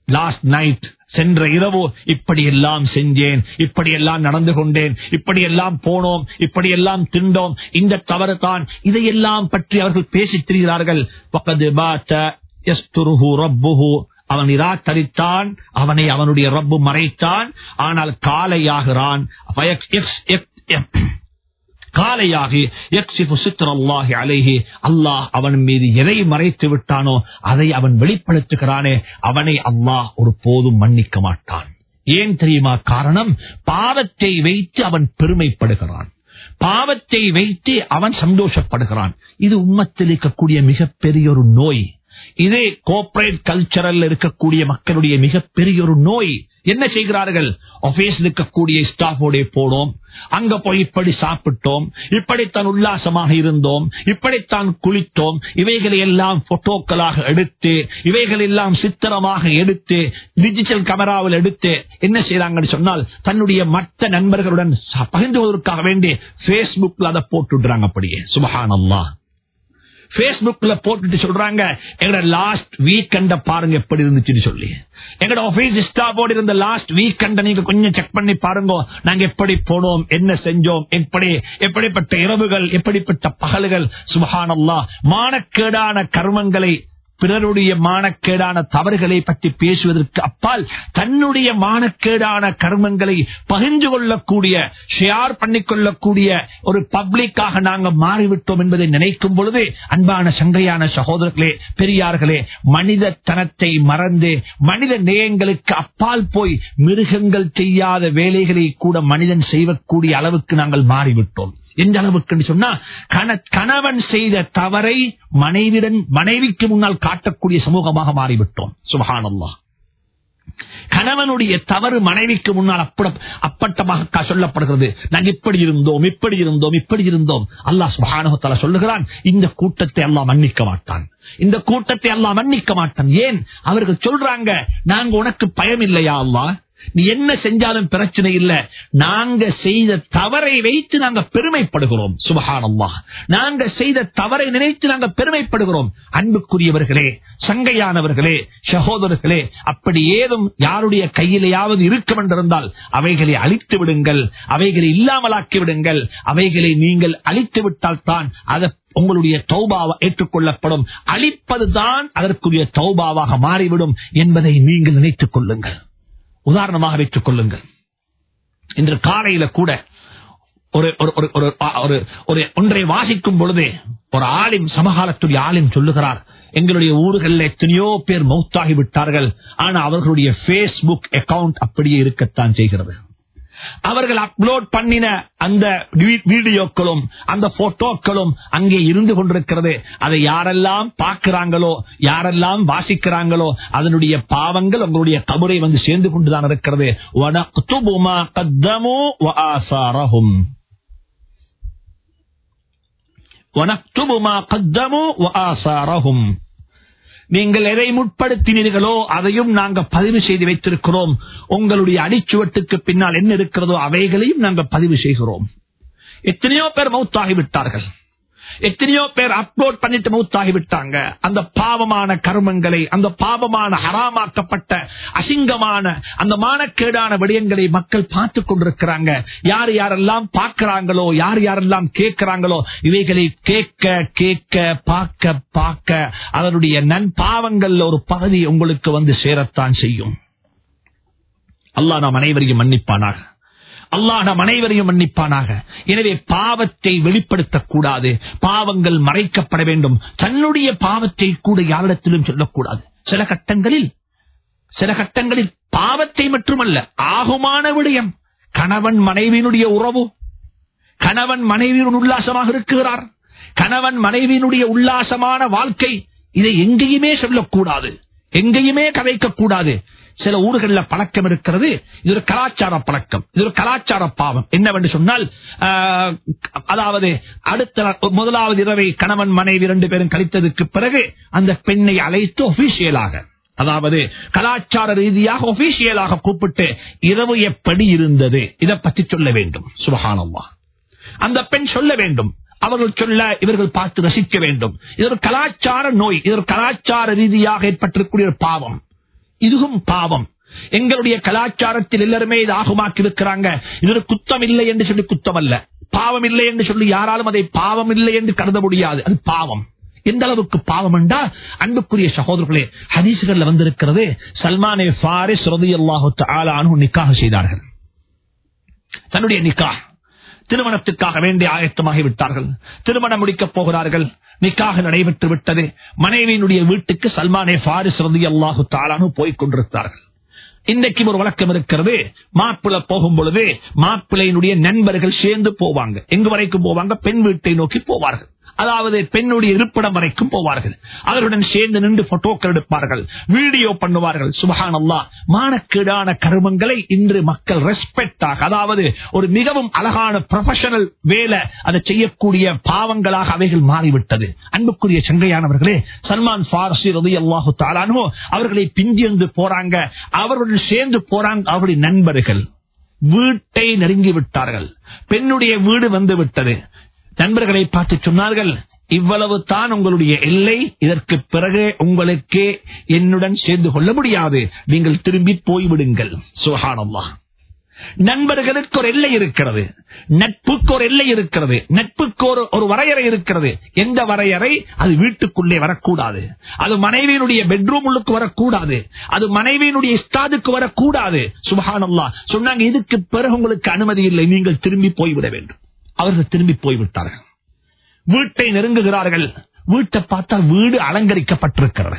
லாஸ்ட் நைட் சென்ற இரவு இப்படியெல்லாம் செஞ்சேன் இப்படியெல்லாம் நடந்து கொண்டேன் இப்படியெல்லாம் போனோம் இப்படியெல்லாம் திண்டோம். இந்த தவறு தான் இதையெல்லாம் பற்றி அவர்கள் பேசித் திரிகிறார்கள். பாத்த அவன் நிராகரித்தான் அவனை அவனுடைய ரப்பு மறைத்தான் ஆனால் காலையாகிறான். காலையாகி அலைஹி அல்லாஹ் அவன் மீது எதை மறைத்து விட்டானோ அதை அவன் வெளிப்படுத்துகிறானே அவனை அல்லாஹ் ஒரு போதும் மன்னிக்க மாட்டான். ஏன் தெரியுமா காரணம்? பாவத்தை வைத்து அவன் பெருமைப்படுகிறான். பாவத்தை வைத்து அவன் சந்தோஷப்படுகிறான். இது உம்மத்தில் இருக்கக்கூடிய மிகப்பெரிய ஒரு நோய். இதே கோபரேட் கல்ச்சரல் இருக்கக்கூடிய மக்களுடைய மிகப்பெரிய ஒரு நோய். என்ன செய்கிறார்கள்? ஆபீஸ்ல இருக்கக்கூடிய ஸ்டாஃபோட போனோம். அங்க போய் இப்படி சாப்பிட்டோம். இப்படித்தான் உல்லாசமாக இருந்தோம். இப்படித்தான் குளித்தோம். இவைகளை எல்லாம் போட்டோக்களாக எடுத்து இவைகள் எல்லாம் சித்திரமாக எடுத்து டிஜிட்டல் கேமராவில் எடுத்து என்ன செய்யறாங்கன்னு சொன்னால் தன்னுடைய மற்ற நண்பர்களுடன் பகிர்ந்து கொள்வதற்காக வேண்டி பேஸ்புக்ல அதை போட்டுடுறாங்க அப்படியே. சுபகானம்மா பேஸ்புக்ல போட்டுட்டு சொல்றாங்க எங்கட லாஸ்ட் வீக்கெண்ட பாருங்க எப்படி இருந்துச்சுன்னு சொல்லி. எங்கட ஆபீஸ் ஸ்டாஃபோடு இருந்த லாஸ்ட் வீக்கெண்ட நீங்க கொஞ்சம் செக் பண்ணி பாருங்க நாங்க எப்படி போனோம் என்ன செஞ்சோம் எப்படி எப்படிப்பட்ட இரவுகள் எப்படிப்பட்ட பகல்கள்? சுபஹானல்லா மானக்கேடான கர்மங்களை பிறருடைய மானக்கேடான தவறுகளை பற்றி பேசுவதற்கு அப்பால் தன்னுடைய மானக்கேடான கர்மங்களை பகிர்ந்து கொள்ளக்கூடிய ஷேர் பண்ணிக்கொள்ளக்கூடிய ஒரு பப்ளிக்காக நாங்க மாறிவிட்டோம் என்பதை நினைக்கும் பொழுது அன்பான சங்கையான சகோதரர்களே பெரியார்களே மனித தனத்தை மறந்து மனித நேயங்களுக்கு அப்பால் போய் மிருகங்கள் செய்யாத வேலைகளை கூட மனிதன் செய்யக்கூடிய அளவுக்கு நாங்கள் மாறிவிட்டோம். எந்த அளவுக்கு சொன்னா கணவன் செய்த தவறை மனைவிடன் மனைவிக்கு முன்னால் காட்டக்கூடிய சமூகமாக மாறிவிட்டோம். சுபகானல்லா கணவனுடைய தவறு மனைவிக்கு முன்னால் அப்பட்டமாக சொல்லப்படுகிறது. நாங்கள் இப்படி இருந்தோம் இப்படி இருந்தோம் இப்படி இருந்தோம். அல்லாஹ் சுபானகத்தால சொல்லுகிறான் இந்த கூட்டத்தை எல்லாம் மன்னிக்க மாட்டான். இந்த கூட்டத்தை எல்லாம் மன்னிக்க மாட்டான். ஏன்? அவர்கள் சொல்றாங்க நாங்க உனக்கு பயம் இல்லையா அல்லா நீ என்ன செஞ்சாலும் பிரச்சனை இல்ல. நாங்க செய்த தவறை வைத்து நாங்க பெருமைப்படுகிறோம். சுபகானம்மா நாங்க செய்த தவறை நினைத்து நாங்க பெருமைப்படுகிறோம். அன்புக்குரியவர்களே சங்கையானவர்களே சகோதரர்களே அப்படி ஏதும் யாருடைய கையிலேயாவது இருக்கும் என்றிருந்தால் அவைகளை அழித்து விடுங்கள் அவைகளை இல்லாமலாக்கி விடுங்கள் அவைகளை நீங்கள் அழித்து விட்டால் தான் அதை உங்களுடைய தௌபாவை ஏற்றுக்கொள்ளப்படும். அழிப்பதுதான் அதற்குரிய தௌபாவாக மாறிவிடும் என்பதை நீங்கள் நினைத்துக் கொள்ளுங்கள். உதாரணமாக வைத்துக் கொள்ளுங்கள். இன்று காலையில கூட ஒரு ஒரு ஒரு ஒன்றை வாசிக்கும் பொழுது ஒரு ஆலிம் சமகாலத்துடைய ஆலிம் சொல்லுகிறார் எங்களுடைய ஊர்களில் எத்தனையோ பேர் மௌத்தாகி விட்டார்கள் ஆனா அவர்களுடைய பேஸ்புக் அக்கவுண்ட் அப்படியே இருக்கத்தான் செய்கிறது. அவர்கள் அப்லோட் பண்ணின அந்த வீடியோக்களும் அந்த போட்டோக்களும் அங்கே இருந்து கொண்டிருக்கிறது. அதை யாரெல்லாம் பார்க்கிறாங்களோ யாரெல்லாம் வாசிக்கிறாங்களோ அதனுடைய பாவங்கள் உங்களுடைய கபரை வந்து சேர்ந்து கொண்டுதான் இருக்கிறது. நீங்கள் எதை முற்படுத்தினீர்களோ அதையும் நாங்கள் பதிவு செய்து வைத்திருக்கிறோம். உங்களுடைய அடிச்சுவட்டுக்கு பின்னால் என்ன இருக்கிறதோ அவைகளையும் நாங்கள் பதிவு செய்கிறோம். எத்தனையோ பேர் மௌத்தாகிவிட்டார்கள். எத்தனையோ பேர் அப்லோட் பண்ணிட்டு மௌத்தாகி விட்டாங்க. அந்த பாவமான கருமங்களை அந்த பாவமான ஹராமாக்கப்பட்ட அசிங்கமான அந்த மானக்கேடான விடயங்களை மக்கள் பார்த்து கொண்டிருக்கிறாங்க. யார் யாரெல்லாம் பார்க்கிறாங்களோ யார் யாரெல்லாம் கேட்கிறாங்களோ இவைகளை கேட்க கேட்க பார்க்க பார்க்க அதனுடைய நன்பாவங்கள் ஒரு பகுதி உங்களுக்கு வந்து சேரத்தான் செய்யும். அல்லாஹ் நாம் அனைவரையும் மன்னிப்பானாக. அல்லாஹ் நம் அனைவரையும் மன்னிப்பானாக. எனவே பாவத்தை வெளிப்படுத்தக்கூடாது. பாவங்கள் மறைக்கப்பட வேண்டும். தன்னுடைய பாவத்தை கூட யாரிடத்திலும் சொல்லக்கூடாது. சில கட்டங்களில் சில கட்டங்களில் பாவத்தை மட்டுமல்ல ஆகுமான விடயம். கணவன் மனைவியினுடைய உறவு கணவன் மனைவியின் உல்லாசமாக இருக்கிறார். கணவன் மனைவியினுடைய உல்லாசமான வாழ்க்கை இதை எங்கேயுமே சொல்லக்கூடாது. எங்கேயுமே கதைக்க கூடாது சில ஊர்களில் பழக்கம் இருக்கிறது. இது ஒரு கலாச்சார பழக்கம். இது ஒரு கலாச்சார பாவம். என்னவென்று சொன்னால் ஆஹ், அதாவது அடுத்த முதலாவது இரவை கணவன் மனைவி ரெண்டு பேரும் கழித்ததுக்கு பிறகு அந்த பெண்ணை அழைத்து ஒபிஷியலாக அதாவது கலாச்சார ரீதியாக ஒபிஷியலாக கூப்பிட்டு இரவு எப்படி இருந்தது? இதை பற்றி சொல்ல வேண்டும். சுபகானம்மா அந்த பெண் சொல்ல வேண்டும். அவர்கள் சொல்ல இவர்கள் பார்த்து ரசிக்க வேண்டும். இது ஒரு கலாச்சார நோய். இது ஒரு கலாச்சார ரீதியாக ஏற்பட்டிருக்கூடிய பாவம். இதுவும் பாவம். எங்களுடைய கலாச்சாரத்தில் எல்லாருமே இது ஆகுமாக்கி இருக்கிறாங்க இது குத்தம் இல்லை என்று சொல்லி குத்தம் அல்ல பாவம் இல்லை என்று சொல்லி யாராலும் அதை பாவம் இல்லை என்று கருத முடியாது. அது பாவம். எந்த அளவுக்கு பாவம் என்றா அன்புக்குரிய சகோதரர்களே ஹதீசுகள்ல வந்திருக்கிறது சல்மானே ஃபாரிஸ் ரதியல்லாஹு தஆலா அன்ஹு செய்தார்கள். தன்னுடைய நிக்கா திருமணத்திற்காக வேண்டி ஆயத்தமாகி விட்டார்கள் திருமணம் முடிக்கப் போகிறார்கள். நிக்காக நடைபெற்று விட்டது. மனைவியினுடைய வீட்டுக்கு சல்மானே பாரிஸ் ரதி அல்லாஹு தாலானு போய்க் கொண்டிருக்கிறார்கள் இன்றைக்கு ஒரு வழக்கம் இருக்கிறது. மாப்பிள்ளை போகும் பொழுது மாப்பிள்ளையினுடைய நண்பர்கள் சேர்ந்து போவாங்க. எங்கு வரைக்கும் போவாங்க? பெண் வீட்டை நோக்கி போவார்கள். அதாவது பெண்ணுடைய இருப்பிடம் வரைக்கும் போவார்கள். அவருடன் சேர்ந்து நின்று போட்டோக்கள் எடுப்பார்கள். வீடியோ பண்ணுவார்கள். சுபஹான் அல்லா மானக்கீடான கருமங்களை இன்று மக்கள் ரெஸ்பெக்டாக அதாவது ஒரு மிகவும் அழகான ப்ரொஃபஷனல் வேலை அதை செய்யக்கூடிய பாவங்களாக அவைகள் மாறிவிட்டது. அன்புக்குரிய சங்கையானவர்களே சல்மான் பாரசி ரதி அல்லாஹு தாலானோ அவர்களை பிந்தியந்து போறாங்க. அவருடன் சேர்ந்து போறாங்க அவருடைய நண்பர்கள். வீட்டை நெருங்கி விட்டார்கள். பெண்ணுடைய வீடு வந்து விட்டது. நண்பர்களை பார்த்து சொன்னார்கள் இவ்வளவு தான் உங்களுடைய எல்லை இதற்கு பிறகு உங்களுக்கு என்னுடன் சேர்ந்து கொள்ள முடியாது. நீங்கள் திரும்பி போய்விடுங்கள். சுகானம்மா நண்பர்களுக்கு ஒரு எல்லை இருக்கிறது நட்புக்கு ஒரு எல்லை இருக்கிறது நட்புக்கு ஒரு ஒரு வரையறை இருக்கிறது. எந்த வரையறை? அது வீட்டுக்குள்ளே வரக்கூடாது. அது மனைவியினுடைய பெட்ரூம் உள்ளுக்கு வரக்கூடாது. அது மனைவியினுடைய இஸ்தாதுக்கு வரக்கூடாது. சுபஹானல்லா சொன்னாங்க இதுக்கு பிறகு உங்களுக்கு அனுமதி இல்லை. நீங்கள் திரும்பி போய்விட வேண்டும். அவர்கள் திரும்பி போய்விட்டார்கள். வீட்டை நெருங்குகிறார்கள். வீட்டை பார்த்தால் வீடு அலங்கரிக்கப்பட்டிருக்கிறது.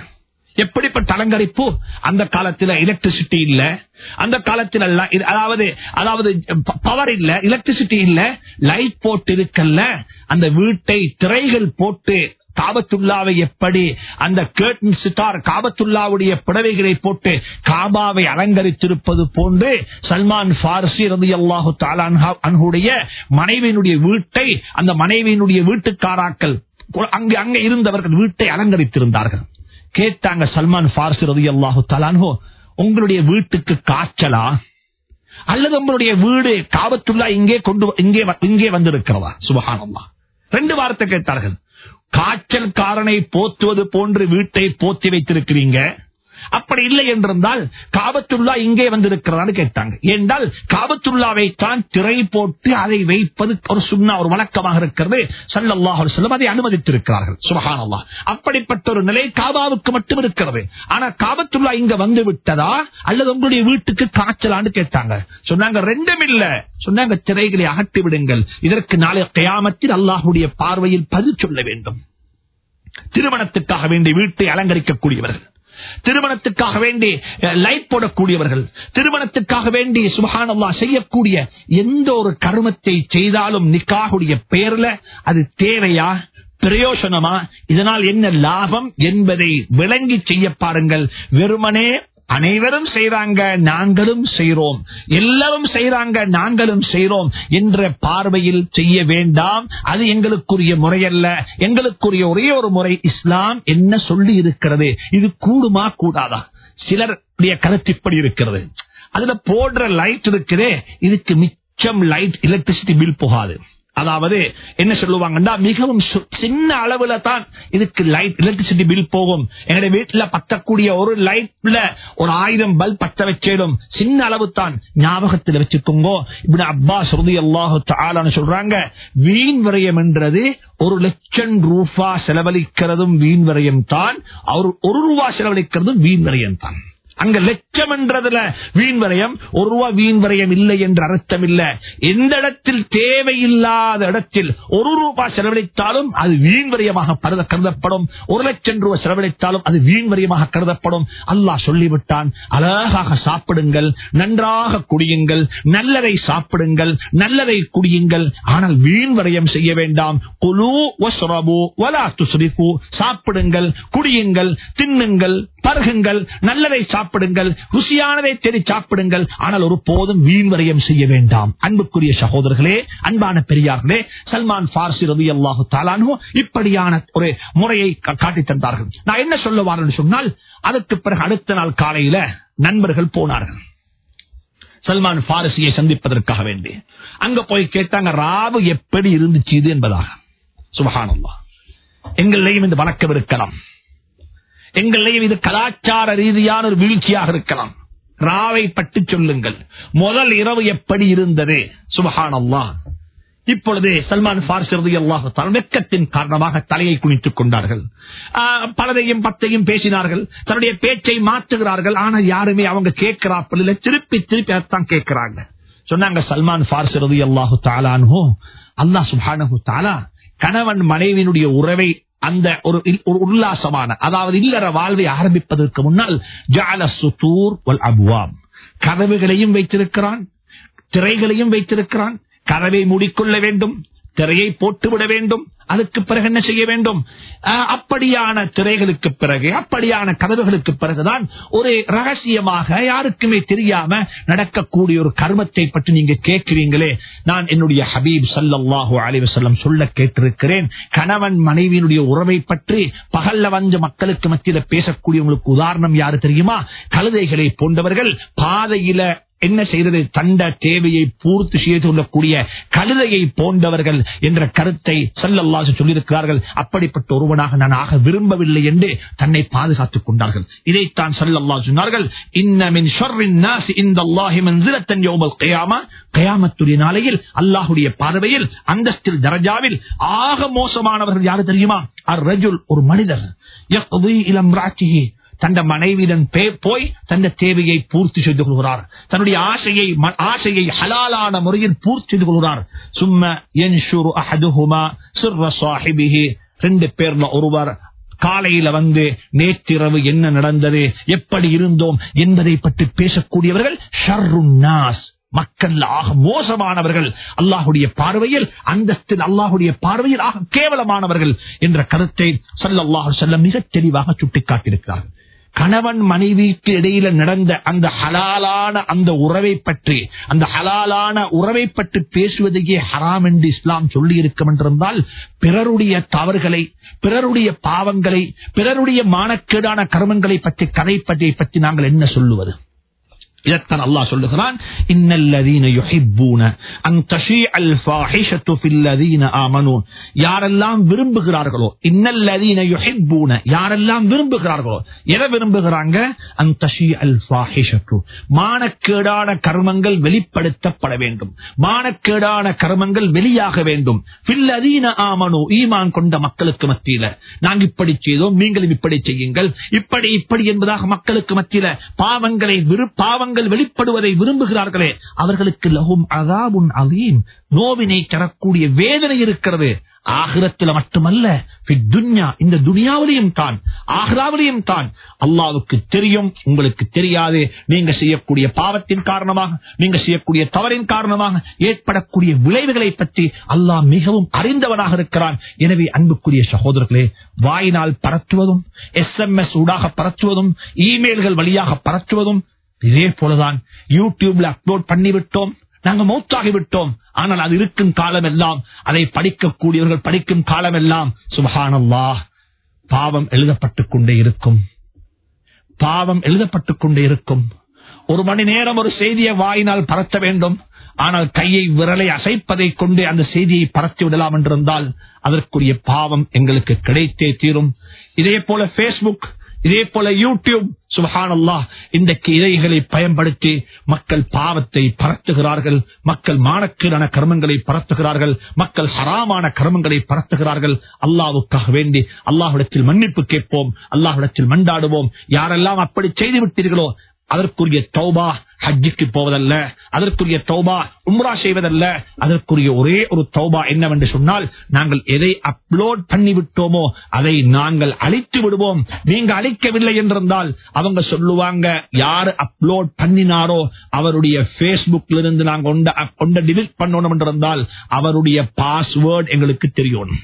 எப்படிப்பட்ட அலங்கரிப்பு? அந்த காலத்துல எலக்ட்ரிசிட்டி இல்ல. அந்த காலத்தில் எல்லாம் அதாவது அதாவது பவர் இல்ல எலக்ட்ரிசிட்டி இல்ல லைட் போட்டு இருக்கல்ல. அந்த வீட்டை திரைகள் போட்டு காபத்துல்லாவை எப்படி அந்த கேட்டன் சித்தார் காபத்துல்லாவுடைய புடவைகளை போட்டு காபாவை அலங்கரித்திருப்பது போன்று சல்மான் பாரசி ரதி அல்லாஹு அன்ஹுடைய மனைவியினுடைய வீட்டை அந்த மனைவியினுடைய வீட்டுக்காராக்கள் அங்கு அங்க இருந்தவர்கள் வீட்டை அலங்கரித்திருந்தார்கள். கேட்டாங்க சல்மான் பாரசி ரதி அல்லாஹு தாலான்ஹோ உங்களுடைய வீட்டுக்கு காய்ச்சலா? அல்லது உங்களுடைய வீடு காபத்துல்லா இங்கே கொண்டு இங்கே வ- இங்கே வந்திருக்கிறதா? சுபகானம்மா ரெண்டு வார்த்தை கேட்டார்கள். காய்ச்சல் காரனை போத்துவது போன்று வீட்டை போத்தி வைத்திருக்கிறீங்க? அப்படி இல்லை என்றிருந்தால் காபத்துல்லா இங்கே வந்திருக்கிறதான்னு கேட்டாங்க. என்றால் காபத்துல்லாவை தான் திரை போட்டு அதை வைப்பது ஒரு சுண்ணா ஒரு வழக்கமாக இருக்கிறது. சல்லாஹ் அலைஹி அதை அனுமதித்திருக்கிறார்கள். சுபஹானல்லாஹ். அப்படிப்பட்ட ஒரு நிலை காபாவுக்கு மட்டும் இருக்கிறது. ஆனா காபத்துல்லா இங்க வந்து விட்டதா? அல்லது உங்களுடைய வீட்டுக்கு காய்ச்சலான்னு கேட்டாங்க. சொன்னாங்க ரெண்டும் இல்ல. சொன்னாங்க திரைகளை அகட்டி விடுங்கள். இதற்கு நாளை கயாமத்தில் அல்லாஹுடைய பார்வையில் பதில் சொல்ல வேண்டும். திருமணத்துக்காக வேண்டிய வீட்டை அலங்கரிக்கக்கூடியவர்கள். திருமணத்துக்காக வேண்டி லைட் போடக்கூடியவர்கள் திருமணத்துக்காக வேண்டி சுபகானல்லா செய்யக்கூடிய எந்த ஒரு கருமத்தை செய்தாலும் நிக்காகுடைய பெயர்ல அது தேவையா? பிரயோசனமா? இதனால் என்ன லாபம் என்பதை விளங்கி செய்ய பாருங்கள். வெறுமனே அனைவரும் செய்றாங்க நாங்களும் செய்றோம். எல்லாரும் செய்றாங்க நாங்களும் செய்றோம் என்ற பார்வையில் செய்ய வேண்டாம். அது எங்களுக்குரிய முறையல்ல. எங்களுக்குரிய ஒரே ஒரு முறை இஸ்லாம் என்ன சொல்லி இருக்கிறது? இது கூடுமா கூடாதா? சிலருடைய கருத்து இப்படி இருக்கிறது. அதுல போடுற லைட் இருக்குதே இதுக்கு மிச்சம் லைட் எலக்ட்ரிசிட்டி பில் போகாது. அதாவது என்ன சொல்லுவாங்கன்னா மிகவும் சின்ன அளவுல தான் இதுக்கு லைட் எலக்ட்ரிசிட்டி பில் போகும். எங்களுடைய வீட்டுல பத்தக்கூடிய ஒரு லைட்ல ஒரு ஆயிரம் பல்ப் பத்த வச்சேடும் சின்ன அளவு தான். ஞாபகத்தில் வச்சுக்கோங்கோ. இப்படி அப்பா சுருதி அல்லாஹு தாலான்னு சொல்றாங்க வீண் விரயம் என்றது ஒரு லட்சம் ரூபா செலவழிக்கிறதும் வீண் விரயம் தான். அவர் ஒரு ரூபா செலவழிக்கிறதும் வீண் விரயம் தான். அங்க லட்சம் என்றதுல வீண் வரையம். ஒரு ரூபா வீண் வரையம் இல்லை என்ற அர்த்தம் இல்ல. எந்த இடத்தில் தேவையில்லாத இடத்தில் ஒரு ரூபாய் செலவழித்தாலும் அது வீண் வரையமாக கருதப்படும். ஒரு லட்சம் ரூபாய் செலவழித்தாலும் அது வீண் வரையமாக கருதப்படும். அல்லாஹ் சொல்லிவிட்டான் அழகாக சாப்பிடுங்கள் நன்றாக குடியுங்கள் நல்லதை சாப்பிடுங்கள் நல்லதை குடியுங்கள். ஆனால் வீண் வரையம் செய்ய வேண்டாம். குழு வஸ்ரபு வலா துஸ்ரிஃபு. சாப்பிடுங்கள் குடியுங்கள் தின்னுங்கள் பருகுங்கள் நல்லதை சாப்பிடுங்கள். சாப்பிடுங்கள். ருசியானதை தேடி சாப்பிடுங்கள். ஆனால் ஒரு போதும் வீண் செய்ய வேண்டாம். அன்புக்குரிய சகோதரர்களே அன்பான பெரியார்களே சல்மான் பார்சி ரவி அல்லாஹு தாலானு இப்படியான ஒரு முறையை காட்டி தந்தார்கள். நான் என்ன சொல்லுவார்கள் சொன்னால் அதற்கு பிறகு அடுத்த நாள் காலையில நண்பர்கள் போனார்கள். சல்மான் பாரசியை சந்திப்பதற்காக வேண்டி. அங்க போய் கேட்டாங்க ராவு எப்படி இருந்துச்சு என்பதாக. சுபஹானல்லா எங்களையும் இந்த வணக்கம் இருக்கலாம். எங்களையும் இது கலாச்சார ரீதியான ஒரு வீழ்ச்சியாக இருக்கலாம். ராவை பற்றி சொல்லுங்கள். முதல் இரவு எப்படி இருந்தது? சுபஹானல்லா. இப்பொழுது சல்மான் பார்சிறது அல்லாஹு வெக்கத்தின் காரணமாக தலையை குனித்துக் கொண்டார்கள். பலரையும் பலதையும் பத்தையும் பேசினார்கள். தன்னுடைய பேச்சை மாற்றுகிறார்கள். ஆனால் யாருமே அவங்க கேட்கிறாப்பில் திருப்பி திருப்பி அதைத்தான் கேட்கிறாங்க. சொன்னாங்க சல்மான் பார்சிறது அல்லாஹு தாலானோ அல்லாஹ் சுபானு தாலா கணவன் மனைவியினுடைய உறவை அந்த ஒரு ஒரு உல்லாசமான அதாவது இல்லற வாழ்வை ஆரம்பிப்பதற்கு முன்னால் ஜால சுத்தூர் அபுவாம். கதவுகளையும் வைத்திருக்கிறான் திரைகளையும் வைத்திருக்கிறான் கதவை மூடிக்கொள்ள வேண்டும். திரையை போட்டுவிட வேண்டும் அதுக்கு பிறகு என்ன செய்ய வேண்டும்? அஹ், அப்படியான திரைகளுக்கு பிறகு அப்படியான கதவுகளுக்கு பிறகுதான் ஒரு ரகசியமாக யாருக்குமே தெரியாம நடக்கக்கூடிய ஒரு கர்மத்தை பற்றி நீங்க கேட்கிறீங்களே. நான் என்னுடைய ஹபீப் சல்லாஹூ அலிவசல்லம் சொல்ல கேட்டிருக்கிறேன் கணவன் மனைவியினுடைய உறவை பற்றி பகல்ல வந்த மக்களுக்கு மத்தியில பேசக்கூடியவங்களுக்கு உதாரணம் யாரு தெரியுமா? கழுதைகளை போன்றவர்கள் பாதையில என்ன செய்தது? தண்ட தேவையை பூர்த்தி செய்து கொள்ளக்கூடிய கழுதையை போன்றவர்கள் என்ற கருத்தை சல்லல்லாசு சொல்லியிருக்கிறார்கள். அப்படிப்பட்ட ஒருவனாக நான் ஆக விரும்பவில்லை என்று தன்னை பாதுகாத்துக் கொண்டார்கள். இதைத்தான் சல்லல்லா சொன்னார்கள். கயாமத்துடைய நாளையில் அல்லாஹுடைய பார்வையில் அந்தஸ்தில் தரஜாவில் ஆக மோசமானவர்கள் யாரு தெரியுமா? அர் ரஜுல் ஒரு மனிதர். யக்தி இலம் தந்த மனைவியிடம் போய் தந்த தேவையை பூர்த்தி செய்து கொள்கிறார். தன்னுடைய ஆசையை ம- ஆசையை ஹலாலான முறையில் பூர்த்தி செய்து கொள்கிறார். சும்மா யன்ஷுரு அஹதுஹுமா சிர்ர சாஹிபிஹி. ரெண்டு பேர்ல ஒருவர் காலையில வந்து நேற்றிரவு என்ன நடந்தது எப்படி இருந்தோம் என்பதை பற்றி பேசக்கூடியவர்கள் ஷர்ருன் நாஸ். மக்கள் ஆக மோசமானவர்கள். அல்லாஹுடைய பார்வையில் அந்தஸ்தில் அல்லாஹுடைய பார்வையில் ஆக கேவலமானவர்கள் என்ற கருத்தை சல்லாஹு செல்ல மிக தெளிவாக சுட்டிக்காட்டியிருக்கிறார்கள். கணவன் மனைவிக்கு இடையில நடந்த அந்த ஹலாலான அந்த உறவை பற்றி அந்த ஹலாலான உறவை பற்றி பேசுவதையே ஹராம் என்று இஸ்லாம் சொல்லி இருக்கும் என்றிருந்தால் பிறருடைய தவறுகளை பிறருடைய பாவங்களை பிறருடைய மானக்கேடான கர்மங்களை பற்றி கதைப்பதை பற்றி நாங்கள் என்ன சொல்லுவது? இதைத்தான் அல்லாஹ் சொல்லுகிறான் இன்னல்லதீன யுஹிப்பூன அன் தஷீ அல் ஃபாஹிஷத்து ஃபில்லதீன ஆமனூ யாரெல்லாம் விரும்புகிறார்களோ இன்னல்லதீன யுஹிப்பூன யாரெல்லாம் விரும்புகிறார்களோ எதை விரும்புகிறாங்க? அன் தஷீ அல் ஃபாஹிஷத்து. மானக்கேடான கர்மங்கள் வெளிப்படுத்தப்பட வேண்டும். மானக்கேடான கர்மங்கள் வெளியாக வேண்டும். ஃபில்லதீன ஆமனூ ஈமான் கொண்ட மக்களுக்கு மத்தியில. நாங்க இப்படி செய்தோம் நீங்களும் இப்படி செய்யுங்கள். இப்படி இப்படி என்பதாக மக்களுக்கு மத்தியில பாவங்களை விரு பாவங்கள் வெளிப்படுவதை விரும்புகிறார்களே அவர்களுக்கு லகும் அதாபுன் அலீம். நோவினை தரக்கூடிய வேதனை இருக்கிறது. ஆகிரத்தில் மட்டுமல்ல இந்த துனியாவிலையும் தான் ஆகிராவிலையும் தான். அல்லாவுக்கு தெரியும் உங்களுக்கு தெரியாது. நீங்க செய்யக்கூடிய பாவத்தின் காரணமாக நீங்க செய்யக்கூடிய தவறின் காரணமாக ஏற்படக்கூடிய விளைவுகளை பற்றி அல்லாஹ் மிகவும் அறிந்தவனாக இருக்கிறான். எனவே அன்புக்குரிய சகோதரர்களே வாயினால் பரத்துவதும் எஸ் எம் எஸ் ஊடாக பரத்துவதும் இமெயில்கள் வழியாக பரத்துவதும் இதே போலதான் யூடியூப்ல அப்லோட் பண்ணிவிட்டோம் நாங்க மௌத்தாகி விட்டோம் ஆனால் அது இருக்கும் காலம் எல்லாம் அதை படிக்கக்கூடியவர்கள் படிக்கும் காலம் எல்லாம் சுபஹானல்லாஹ் பாவம் எழுதப்பட்டுக் கொண்டே இருக்கும். பாவம் எழுதப்பட்டுக் கொண்டே இருக்கும். ஒரு மணி நேரம் ஒரு செய்தியை வாயினால் பரத்த வேண்டும். ஆனால் கையை விரலை அசைப்பதை கொண்டு அந்த செய்தியை பரத்தி விடலாம் என்றிருந்தால் அதற்குரிய பாவம் எங்களுக்கு கிடைத்தே தீரும். இதே போல பேஸ்புக் இதே போல யூடியூப் சுபஹானல்லா இன்றைக்கு இதைகளை பயன்படுத்தி மக்கள் பாவத்தை பரத்துகிறார்கள் மக்கள் மானக்கீடான கர்மங்களை பரத்துகிறார்கள் மக்கள் ஹராமான கர்மங்களை பரத்துகிறார்கள். அல்லாவுக்காக வேண்டி அல்லாஹிடத்தில் மன்னிப்பு கேட்போம் அல்லாஹிடத்தில் மண்டாடுவோம் யாரெல்லாம் அப்படி செய்து விட்டீர்களோ அதற்குரிய தௌபா ஹஜ்ஜுக்கு போவதல்ல அதற்குரிய தௌபா உம்ரா செய்வதல்ல அதற்குரிய ஒரே ஒரு தௌபா என்னவென்று சொன்னால் நாங்கள் எதை அப்லோட் பண்ணி விட்டோமோ அதை நாங்கள் அழித்து விடுவோம். நீங்க அழிக்கவில்லை என்றிருந்தால் அவங்க சொல்லுவாங்க யாரு அப்லோட் பண்ணினாரோ அவருடைய பேஸ்புக்ல இருந்து நாங்க கொண்ட கொண்ட டிலீட் பண்ணணும் என்றிருந்தால் அவருடைய பாஸ்வேர்டு எங்களுக்கு தெரியணும்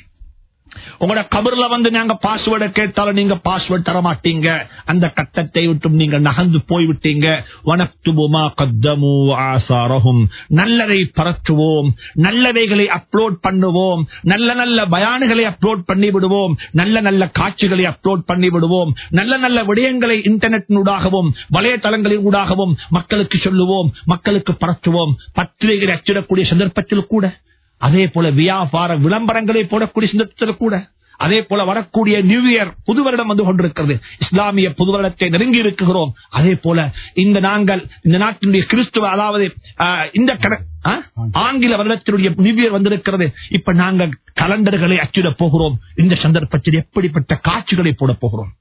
உங்களோட கபர்ல வந்து நாங்க பாஸ்வேர்டை கேட்டாலும் நீங்க பாஸ்வேர்ட் தர மாட்டீங்க அந்த கட்டத்தை விட்டு நீங்க நகர்ந்து போய்விட்டீங்க. வனத்துபுமா கத்தமு ஆசாரகும் நல்லதை பரற்றுவோம். நல்லவைகளை அப்லோட் பண்ணுவோம். நல்ல நல்ல பயானுகளை அப்லோட் பண்ணி விடுவோம் நல்ல நல்ல காட்சிகளை அப்லோட் பண்ணி விடுவோம் நல்ல நல்ல விடயங்களை இன்டர்நெட்டினூடாகவும் வலைத்தளங்களின் ஊடாகவும் மக்களுக்கு சொல்லுவோம். மக்களுக்கு பரற்றுவோம். பத்திரிகை அச்சிடக்கூடிய சந்தர்ப்பத்தில் கூட அதே போல வியாபார விளம்பரங்களை போடக்கூடிய சிந்தத்தில் கூட அதே போல வரக்கூடிய நியூ இயர் புது வருடம் வந்து கொண்டிருக்கிறது. இஸ்லாமிய புது வருடத்தை நெருங்கி இருக்கிறோம் அதே போல இந்த நாங்கள் இந்த நாட்டினுடைய கிறிஸ்துவ அதாவது ஆஹ், இந்த கட- ஆங்கில வருடத்தினுடைய நியூ இயர் வந்திருக்கிறது. இப்ப நாங்கள் கலண்டர்களை அச்சிட போகிறோம். இந்த சந்தர்ப்பத்தில் எப்படிப்பட்ட காட்சிகளை போட போகிறோம்?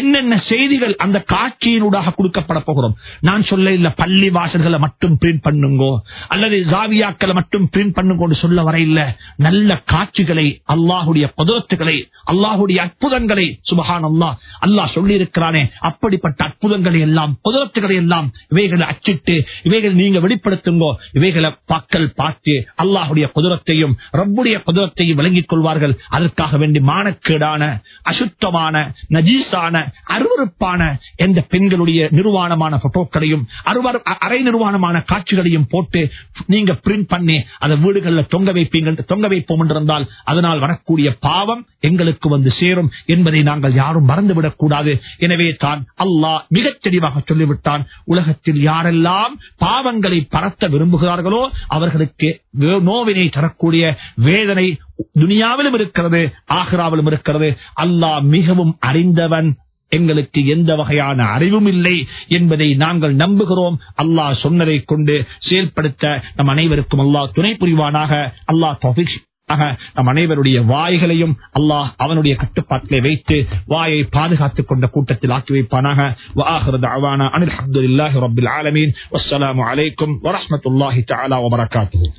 என்னென்ன செய்திகள் அந்த காட்சியினூடாக கொடுக்கப்பட போகிறோம். நான் சொல்ல இல்ல பள்ளி வாசல்களை மட்டும் பிரிண்ட் பண்ணுங்கோ அல்லது ஜாவியாக்களை மட்டும் பிரிண்ட் பண்ணுங்கோன்னு சொல்ல வர இல்ல. நல்ல காட்சிகளை அல்லாஹுடைய பதத்துகளை அல்லாஹுடைய அற்புதங்களை சுபகான் அல்லா அல்லாஹ் சொல்லி இருக்கிறானே அப்படிப்பட்ட அற்புதங்களை எல்லாம் புதத்துகளை எல்லாம் இவைகளை அச்சிட்டு இவைகளை நீங்க வெளிப்படுத்துங்கோ இவைகளை மக்கள் பார்த்து அல்லாஹுடைய குதிரத்தையும் ரப்புடைய குதிரத்தையும் விளங்கிக் கொள்வார்கள். அதற்காக வேண்டி மானக்கேடான அசுத்தமான நஜீசா நஜீசான அருவறுப்பான எந்த பெண்களுடைய நிர்வாணமான போட்டோக்களையும் அருவர் அரை நிர்வாணமான காட்சிகளையும் போட்டு நீங்க பிரிண்ட் பண்ணி அதை வீடுகளில் தொங்க வைப்பீங்க தொங்க வைப்போம் என்றிருந்தால் அதனால் வரக்கூடிய பாவம் எங்களுக்கு வந்து சேரும் என்பதை நாங்கள் யாரும் மறந்துவிடக் கூடாது. எனவே தான் அல்லாஹ் மிகச் தெளிவாக சொல்லிவிட்டான் உலகத்தில் யாரெல்லாம் பாவங்களை பரத்த விரும்புகிறார்களோ அவர்களுக்கு நோவினை தரக்கூடிய வேதனை துனியாவிலும் இருக்கிறது ஆக்ராவிலும் இருக்கிறது. அல்லாஹ் மிகவும் அறிந்தவன். எங்களுக்கு எந்த வகையான அறிவும் இல்லை என்பதை நாங்கள் நம்புகிறோம். அல்லாஹ் சொன்னதை கொண்டு செயல்படுத்த நம் அனைவருக்கும் அல்லாஹ் துணை புரிவானாக. அல்லாஹ் தொஃபிக் நம் அனைவருடைய வாய்களையும் அல்லாஹ் அவனுடைய கட்டுப்பாட்டிலே வைத்து வாயை பாதுகாத்துக் கொண்ட கூட்டத்தில் ஆக்கி வைப்பானாக. அனில் அப்துல்லாஹி ரபில் ஆலமீன். வசலாம் வரமத்துல்லாஹி தாலா வபரகாத்து